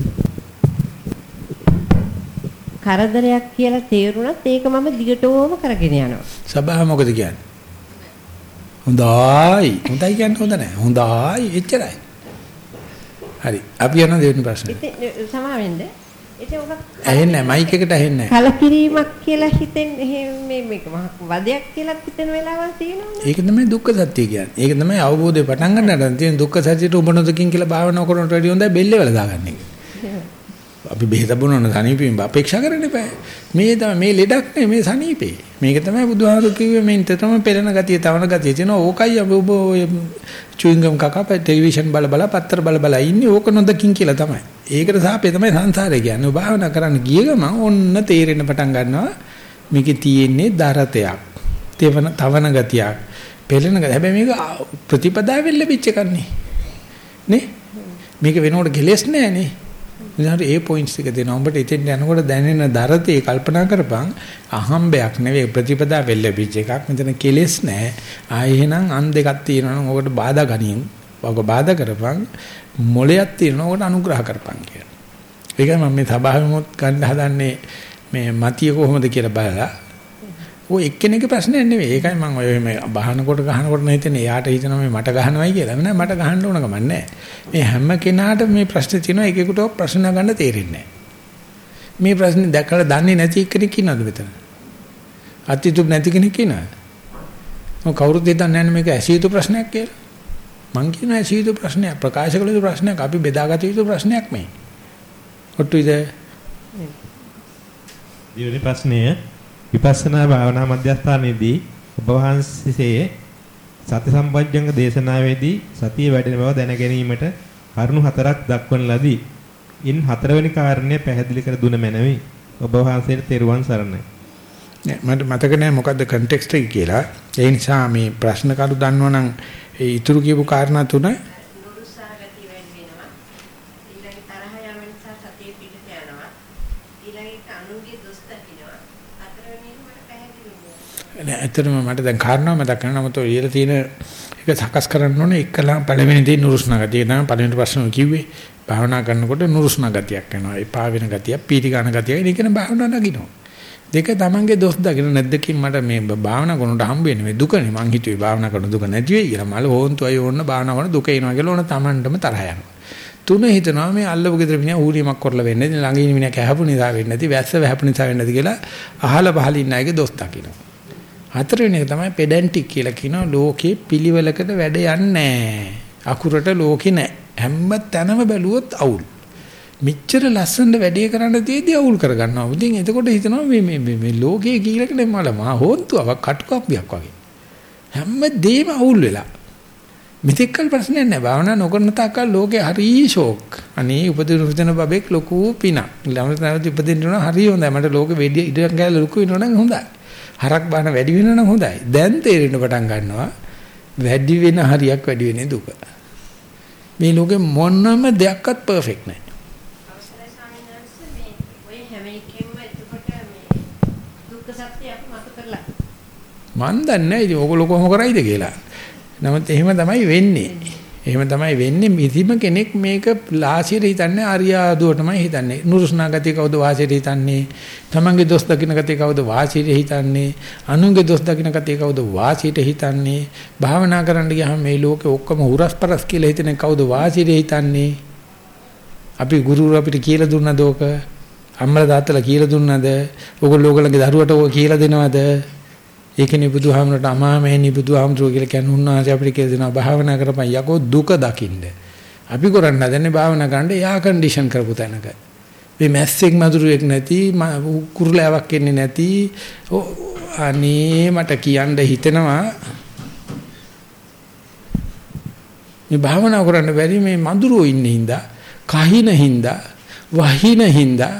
කරදරයක් කියලා තේරුණත් ඒක මම දිගටම කරගෙන යනවා. සබහා මොකද කියන්නේ? හොඳයි. හොඳයි කියන්නේ හොඳ නැහැ. හොඳයි එච්චරයි. හරි. අපි යන දෙවෙනි ප්‍රශ්නේ. ඉතින් සමාවෙන්න. ඇහෙන්නේ. මයික් එකට ඇහෙන්නේ නැහැ. කලකිරීමක් කියලා හිතෙන් මේ මේක වදයක් කියලා හිතෙන වෙලාවල් තියෙනවනේ. ඒක තමයි දුක්ඛ සත්‍ය කියන්නේ. ඒක තමයි අවබෝධය පටන් ගන්නට තියෙන දුක්ඛ සත්‍යයට උඹ නොදකින් කියලා භාවනා කරනට වැඩිය හොඳයි බෙල්ලේ වල දාගන්න එක. අපි බෙහෙත බොනන සනීපෙන් අපේක්ෂා කරන්න එපා. මේ තමයි මේ ලෙඩක් නෙමෙයි මේ සනීපේ. මේක තමයි බුදුහාමුදුරු කිව්වේ මේ තමයි පෙළෙන ගතිය, තවන ගතිය තියෙනවා. ඕකයි ඔබ ඔය චුයින්ගම් කකා ටෙලිවිෂන් බල බල පත්‍ර බල බල ඉන්නේ ඕක නොදකින් කියලා තමයි. ඒකට සාපේ තමයි සංසාරේ කියන්නේ. ඔබ භාවනා කරන්න ගිය ගමන් ඔන්න තේරෙන්න පටන් ගන්නවා. මේකේ තියෙන්නේ දරතයක්. තවන තවන ගතියක්. පෙළෙන ගතිය. හැබැයි මේක ප්‍රතිපදාවෙන් ලැබිච්ච එකන්නේ. නේ? මේක වෙනකොට කෙලස් නෑ නේ. ඉතින් ඒ පොයින්ට්ස් එක දෙනවා. උඹට ඉතින් යනකොට දැනෙන දරතේ කල්පනා කරපන් අහම්බයක් නෙවෙයි ප්‍රතිපදා වෙල්ලපිච්ච එකක්. මෙතන කෙලෙස් නැහැ. ආයෙ එහෙනම් අන් දෙකක් තියෙනවා නම් ඔකට බාධා ගනින්. ඔක බාධා කරපන් මොලයක් තියෙනවා ඔකට අනුග්‍රහ කරපන් කියලා. ඒකයි මම මේ සභාවෙමුත් ගන්න හදන්නේ මේ මතිය කොහොමද කියලා බලලා ඔය එක්කෙනෙක්ගේ ප්‍රශ්නයක් නෙවෙයි. ඒකයි මම ඔය මේ බහනකොට ගහනකොට නැහිතනේ එයාට හිතනවා මේ මට ගහනවයි කියලා. නෑ මට ගහන්න ඕන ගමන් නෑ. මේ හැම කෙනාට මේ ප්‍රශ්නේ තියෙනවා එකෙකුට ප්‍රශ්න ගන්න තේරෙන්නේ නෑ. මේ ප්‍රශ්නේ දැකලා දන්නේ නැති එක්කෙනෙක් ඉන්නවද මෙතන? අත්‍යතුම් නැති කෙනෙක් ඉනවද? මොකද කවුරුත් හිතන්නේ නැහැ මේක ඇසිය යුතු ප්‍රශ්නයක් කියලා. මං කියන ඇසිය යුතු ප්‍රශ්නයක් ප්‍රකාශ කළ යුතු ප්‍රශ්නයක් අපි බෙදාගත යුතු ප්‍රශ්නයක් මේ. ඔට්ටුයිද? දෙවෙනි ප්‍රශ්නය විපස්සනා භාවනා මධ්‍යස්ථානයේදී ඔබ වහන්සේ සති සම්පජ්ජංග දේශනාවේදී සතිය වැඩෙන බව දැන ගැනීමට කරුණු හතරක් දක්වන ලදී. ඉන් හතරවෙනි කාරණය පැහැදිලි කර දුන මැනවි. ඔබ වහන්සේට තෙරුවන් සරණයි. මට මතක නැහැ මොකද්ද කන්ටෙක්ස්ට් එක කියලා. ඒ නිසා මේ ප්‍රශ්න කරු දන්නවනම් ඒ ඉතුරු කියපු කාරණා තුන නුරුස්සා ගතිය වැඩි වෙනවා. ඊළඟ තරහ යාම නිසා සතිය පිටට යනවා. ඊළඟට අනුන්ගේ දොස් දකින්නවා. හතරවෙනි එක මට පැහැදිලි වුණා. නෑ ඇත්තටම මට දැන් කාරණා මතක් කරනවා නමුත් ඔය ඉහළ තියෙන එක සකස් කරන්න ඕනේ. එක්කලා පළවෙනි දේ නුරුස්නා ගතිය තමයි පළවෙනි ප්‍රශ්න කිව්වේ. භාවනා කරනකොට නුරුස්නා ගතියක් එනවා. එපා වෙන ගතිය පීටි ගන්න ගතිය ඒක නේ භාවනා නගිනවා. දෙක තමන්ගේ දොස් දකින්න නැද්දකින් මට මේ භාවනා කරනකොට හම්බ වෙන්නේ මේ දුකනේ මං හිතුවේ භාවනා කරන දුක නැති වෙයි කියලා. මල හොන්තු අය ඕන්න භාවනා කරන දුක එනවා කියලා ඕන තමන්ටම තරහ යනවා. තුන හිතනවා මේ අල්ලපු ගෙදර මිනිහා ඌරියමක් කරලා වෙන්නේ නැති ළඟ ඉන්න මිනිහා කැහපු නිසා වෙන්නේ නැති වැස්ස වැහපු නිසා වෙන්නේ නැති කියලා අහල පහල ඉන්න අයගේ දොස් දකින්න හතරවෙනි එක තමයි පෙඩැන්ටික් කියලා කියනවා ලෝකේ පිළිවෙලකට වැඩ යන්නේ අකුරට ලෝකේ නැහැ හැම තැනම බැලුවොත් අවුල් මෙච්චර ලස්සනට වැඩේ කරන්න තියදී අවුල් කරගන්නවා. ඉතින් එතකොට හිතනවා මේ මේ මේ ලෝකයේ කියලා කියන්නේ මල මහා හොන්තුවක් කටුකම්බියක් වගේ. හැමදේම අවුල් වෙලා. මෙතෙක්කල් ප්‍රශ්නයක් නැහැ. භාවනා නොකරන තාක්කල් ලෝකේ හරි ෂෝක්. අනේ උපදින උපදින බබෙක් ලොකු පිනක්. ළමයි නැවත උපදින්න උන හරි හොඳයි. මට ලෝකෙ වෙඩි ඉඩම් ගෑල ලොකු වෙනවනම් හොඳයි. හරක් බාන වැඩි වෙනවනම් හොඳයි. දැන් තේරෙන්න පටන් ගන්නවා වැඩි වෙන හරියක් වැඩි වෙන්නේ දුක. මේ ලෝකෙ මොනම දෙයක්වත් පර්ෆෙක්ට් නැහැ. මන් දන්නේ නැහැ ඉතින් ඕගොල්ලෝ කොහොම කරයිද කියලා. නමුත් එහෙම තමයි වෙන්නේ. එහෙම තමයි වෙන්නේ මිසිම කෙනෙක් මේක ලාසියට හිතන්නේ ආර්යාදුවටමයි හිතන්නේ. නුරුස්නා ගතිය කවුද වාසියට හිතන්නේ? තමන්ගේ දොස් දකින්න ගතිය කවුද වාසියට හිතන්නේ? අනුන්ගේ දොස් දකින්න ගතිය කවුද වාසියට හිතන්නේ? භාවනා කරන්න ගියාම මේ ලෝකේ ඔක්කොම හුරස්පරස් කියලා හිතන්නේ කවුද වාසියට හිතන්නේ? අපි ගුරුවරු අපිට කියලා දුන්නද ඕක? අම්මලා තාත්තලා කියලා දුන්නද? ඕගොල්ලෝ ඕගොල්ලන්ගේ දරුවට ඕක කියලා දෙනවද? ඒකනේ බුදුහාමරට අමාමෙහි බුදුහාමතුරු කියලා කියන්නේ උන්වහන්සේ අපිට කියලා දෙනවා භාවනා කරපන් යකෝ දුක දකින්න. අපි කරන්න හදන්නේ භාවනා කරන්න එයා කන්ඩිෂන් කරපු තැනක. මේ මැස්සෙක් මදුරුවෙක් නැති කුරුලෑවක් එන්නේ නැති අනේ මට කියන්න හිතෙනවා මේ භාවනා කරන්න බැරි මේ මදුරුවෝ ඉන්නේ හින්දා කහින හින්දා වහින හින්දා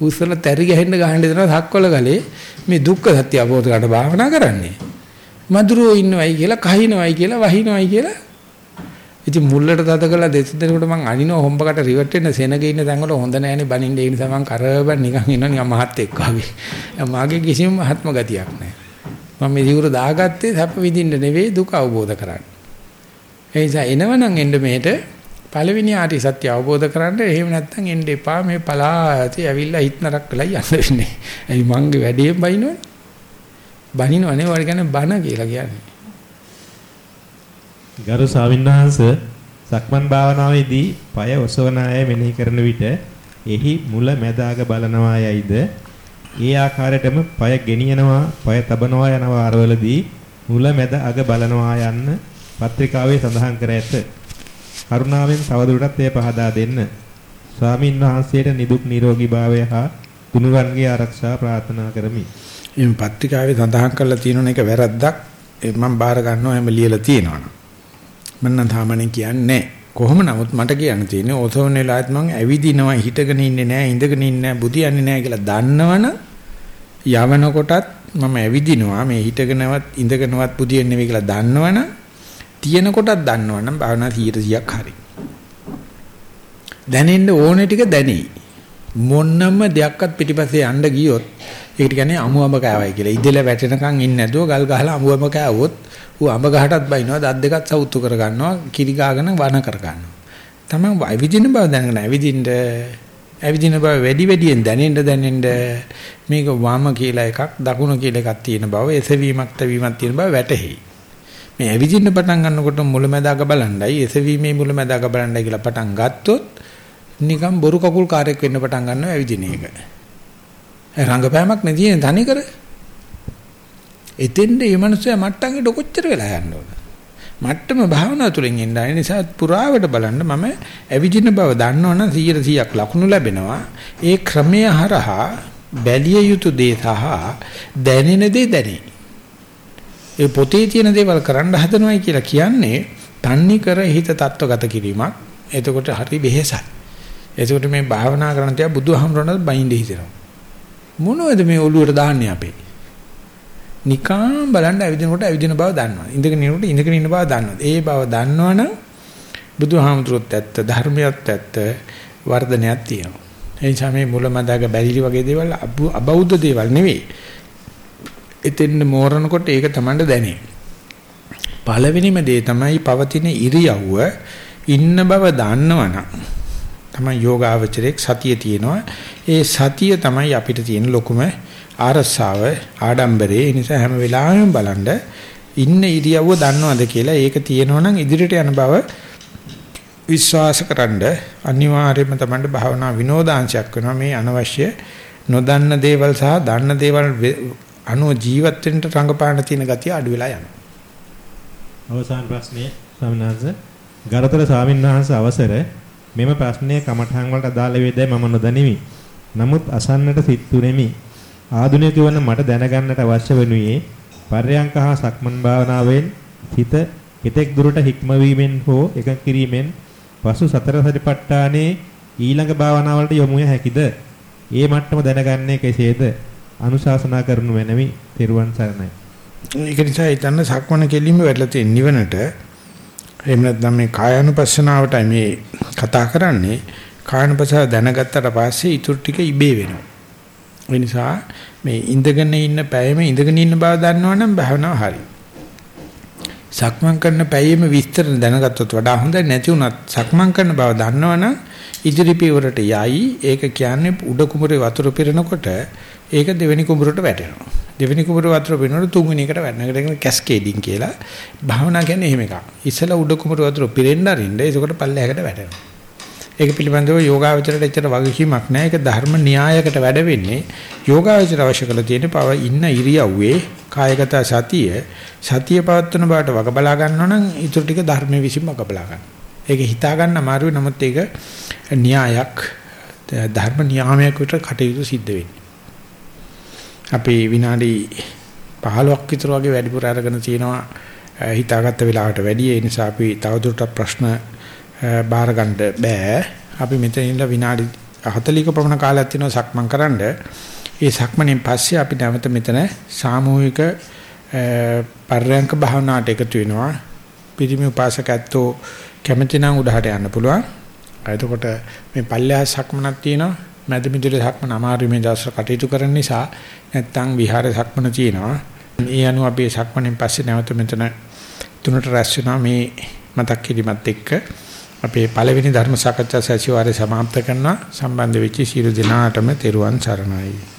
උස්සල තැරි ගහෙන්න ගහන්න දෙනවා සක්වල ගලේ මේ දුක්ඛ සත්‍ය අවබෝධ කරගන්න භාවනා කරන්නේ. මధుරෝ ඉන්නවයි කියලා කහිනවයි කියලා වහිනවයි කියලා. ඉතින් මුල්ලට තද කළා දෙස් දෙනකොට මං අනිනව හොම්බකට රිවර්ට් වෙන්න සෙනගේ ඉන්න තැන් වල හොඳ නැහැනේ බනින්න ඒ නිසා මං කරබන් නිකන් ඉන්නවා නිකන් මහත් එක්ක වගේ. මාගේ කිසිම මහත්ම ගතියක් නැහැ. මම මේ දිවුර දාගත්තේ සැප විඳින්න නෙවෙයි දුක අවබෝධ කරගන්න. ඒ නිසා එනවනම් එන්න මෙහෙට පළවෙනි ආටි සත්‍ය අවබෝධ කරගන්න එහෙම නැත්නම් එන්න එපා මේ පලාති ඇවිල්ලා හිට නරක් වෙලා යන්න වෙන්නේ. එයි මංගේ වැඩේ බයිනවනේ. බනිනවනේ වල කියන්නේ බන කියලා කියන්නේ. ගරු ස්වාමින්වහන්ස සක්මන් භාවනාවේදී পায় ඔසවන අය මෙනෙහි කරන විට එහි මුල මැද අග බලනවා යයිද ඒ ආකාරයටම পায় ගෙනියනවා পায় තබනවා යන වාරවලදී මුල මැද අග බලනවා යන්න පත්‍රිකාවේ සඳහන් කර ඇත. කරුණාවෙන් තවදුරටත් එය පහදා දෙන්න. ස්වාමින් වහන්සේට නිදුක් නිරෝගී භාවය හා තුනුරන්ගේ ආරක්ෂාව ප්‍රාර්ථනා කරමි. මේ පත්‍රිකාවේ සඳහන් කරලා තියෙන එක වැරද්දක් මම බාර ගන්නවා එහෙම ලියලා තියෙනවා. මම නම් තාමනේ කියන්නේ කොහොම නමුත් මට කියන්න තියෙන්නේ ඔසෝන වෙලාවත් මම ඇවිදිනවා හිටගෙන ඉන්නේ නැහැ ඉඳගෙන ඉන්නේ නැහැ බුදියන්නේ නැහැ කියලා දන්නවනම් යවන කොටත් මම ඇවිදිනවා මේ හිටගෙනවත් ඉඳගෙනවත් බුදියන්නේ නෙවෙයි කියලා දන්නවනම් තියෙන කොටත් දන්නවනම් භාවනා 100ක් හරි. දැනෙන්න ඕනේ ටික දැනෙයි. මොන්නම දෙයක්වත් පිටිපස්සේ යන්න ගියොත් ඒකට කියන්නේ අමුඹ කෑවයි කියලා. ඉදෙල වැටෙනකන් ඉන්නේ නැතුව ගල් ගහලා අමුඹ කෑවොත් ඌ අඹ ගහටත් බයිනවා දත් දෙකත් සවුත්තු කර ගන්නවා කිරි ගාගෙන වන කර ගන්නවා. තමයි ඇවිදින බව දැනගෙන ඇවිදින්න ඇවිදින බව වැඩි වැඩියෙන් දැනෙන්න දැනෙන්න මේක වම කියලා එකක් දකුණ කියලා එකක් තියෙන බව එසවීමක් තැවීමක් තියෙන බව වැටහෙයි. මේ ඇවිදින්න පටන් ගන්නකොට මුලැමැදාක බලන්නයි එසවීමේ මුලැමැදාක බලන්නයි කියලා පටන් ගත්තොත් නිකන් බොරු කකුල් කාර්යයක් වෙන්න පටන් ගන්නවා ඇවිදින එක. රංගපෑමක් නෙදී තනි කර. එතෙන්ද මේ මිනිස්සයා මට්ටංගෙට කොච්චර වෙලා යන්න ඕන. මට්ටම භාවනා තුලින් එන්න ඒ නිසා පුරාවට බලන්න මම ඇවිදින බව දන්නවනම් 100%ක් ලකුණු ලැබෙනවා. ඒ ක්‍රමය හරහා බැලිය යුතු දේ සහ දැනෙන දේ දැනේ. ඒ පොතේ තියෙන දේවල් කරන්න හදනවයි කියලා කියන්නේ තන්නේ කර හිත තත්වගත කිරීමක්. එතකොට හරි වෙහෙසයි. එතකොට මේ භාවනා කරන තියා බුදුහමරණත් බයින්ද හිතෙනවා. මොනවද මේ ඔළුවට දාන්නේ අපේ? නිකාම් බලන්න ඇවිදිනකොට ඇවිදින බව දන්නවා. ඉඳගෙන ඉන්නකොට ඉඳගෙන ඉන්න බව දන්නවා. ඒ බව දන්නවනම් බුදුහාමුදුරුවොත් ඇත්ත ධර්මියත් ඇත්ත වර්ධනයක් තියෙනවා. ඒ නිසා මේ මුලමදාග බැරිලි වගේ දේවල් අබෞද්ධ දේවල් නෙවෙයි. එතෙන් මෝරනකොට ඒක Tamanට දැනේ. පළවෙනිම දේ තමයි පවතින ඉරියව්ව ඉන්න බව දන්නවනම් තමයි යෝගාවචරයේ සතිය තියෙනවා. ඒ සතිය තමයි අපිට තියෙන ලොකුම ආරස්සාව ආඩම්බරේ. ඒ නිසා හැම වෙලාවෙම බලන්න ඉන්න ඉරියව්ව දන්නවද කියලා ඒක තියෙනවනම් ඉදිරියට යන බව විශ්වාසකරනද අනිවාර්යයෙන්ම තමයි භාවනා විනෝදාංශයක් වෙනවා මේ අනවශ්‍ය නොදන්න දේවල් සහ දන්න දේවල් අනුව ජීවත් වෙන්න රඟපාන තියෙන ගතිය අඩු වෙලා යනවා. අවසාන ප්‍රශ්නය ස්වාමීන් වහන්සේ ගරුතර ස්වාමීන් වහන්සේ අවසර මෙම ප්‍රශ්නය කමඨහන් වලට අදාළ වේදයි මම නොදනිමි. නමුත් අසන්නට සිත්තුනේමි. ආධුනික වන මට දැනගන්නට අවශ්‍ය වනුයේ පර්යංක හා සක්මන් භාවනාවෙන් හිත කෙතෙක් දුරට හික්මවීමෙන් හෝ එක කිරීමෙන් පසු සතර සතිපට්ඨානේ ඊළඟ භාවනාවලට යොමු හැකිද? ඒ මට්ටම දැනගන්නේ කෙසේද? අනුශාසනා කරනු මැනවි. තෙරුවන් සරණයි. ඒක නිසා හිතන්න සක්මන කෙලින්ම වැටලා තියෙන නිවනට එහෙම නැත්නම් මේ කායानुපස්සනාවටයි මේ කතා කරන්නේ. කායानुපස්සනාව දැනගත්තට පස්සේ ඊටු ටික ඉබේ වෙනවා. ඒ නිසා මේ ඉඳගෙන ඉන්න පැයෙම ඉඳගෙන ඉන්න බව දන්නවනම් භාවනාව හරියි. සක්මන් කරන පැයෙම විස්තර දැනගත්තොත් වඩා හොඳයි නැති වුණත් සක්මන් කරන බව දන්නවනම් ඉදිරි පියවරට යයි ඒක කියන්නේ උඩ කුඹුරේ වතුර පිරෙනකොට ඒක දෙවෙනි කුඹුරට වැටෙනවා දෙවෙනි කුඹුර වතුර පිරෙනකොට තුන්වෙනි එකට වැටෙනවා ඒකට කැස්කේඩින් කියලා භාවනා කියන්නේ එහෙම එකක් ඉස්සලා උඩ කුඹුර වතුර පිරෙන්න අරින්න ඒකට පල්ලෙහාකට වැටෙනවා ඒක පිළිබඳව යෝගාවචරයට එච්චර වගකීමක් නැහැ. ඒක ධර්ම න්‍යායකට වැඩ වෙන්නේ. යෝගාවචර අවශ්‍ය කරලා තියෙන පව ඉන්න ඉරියව්වේ කායගත සතිය සතිය පවත්වන බවට වග බලා ගන්නවා නම් ඊටු ටික ධර්මයේ විසින් වග බලා ගන්න. ඒක හිතා ගන්න අමාරුයි. නමුත් ඒක න්‍යායක් ධර්ම නියාමයක් විතර කටයුතු සිද්ධ වෙන්නේ. අපි විනාඩි 15ක් විතර වගේ වැඩිපුර අරගෙන තියෙනවා හිතාගත්ත වෙලාවට වැඩි ඒ නිසා අපි තවදුරටත් ප්‍රශ්න බාර ගන්න බෑ. අපි මෙතන ඉඳලා විනාඩි 40ක පමණ කාලයක් තියෙනවා සක්මන් කරන්න. ඒ සක්මණෙන් පස්සේ අපි නැවත මෙතන සාමූහික පර්යංක භාවනාවට එකතු වෙනවා. පිරිමි උපාසකයන්තෝ කැමති නම් උඩහට යන්න පුළුවන්. එතකොට මේ පල්ලෙහා සක්මනක් තියෙනවා. මැද මිදුලේ සක්මන අමාරු මේ දවස්වල කටයුතු කරන නිසා නැත්තම් විහාර සක්මන තියෙනවා. ඒ අනුව අපි සක්මණෙන් පස්සේ නැවත මෙතන තුනට රැස් වෙනවා මේ මතක් කිරීමත් එක්ක අපේ පළවෙනි ධර්ම සාකච්ඡා සැසිවාරය સમાપ્ત කරනවා සම්බන්ධ වෙච්ච සියලු දෙනාටම තෙරුවන් සරණයි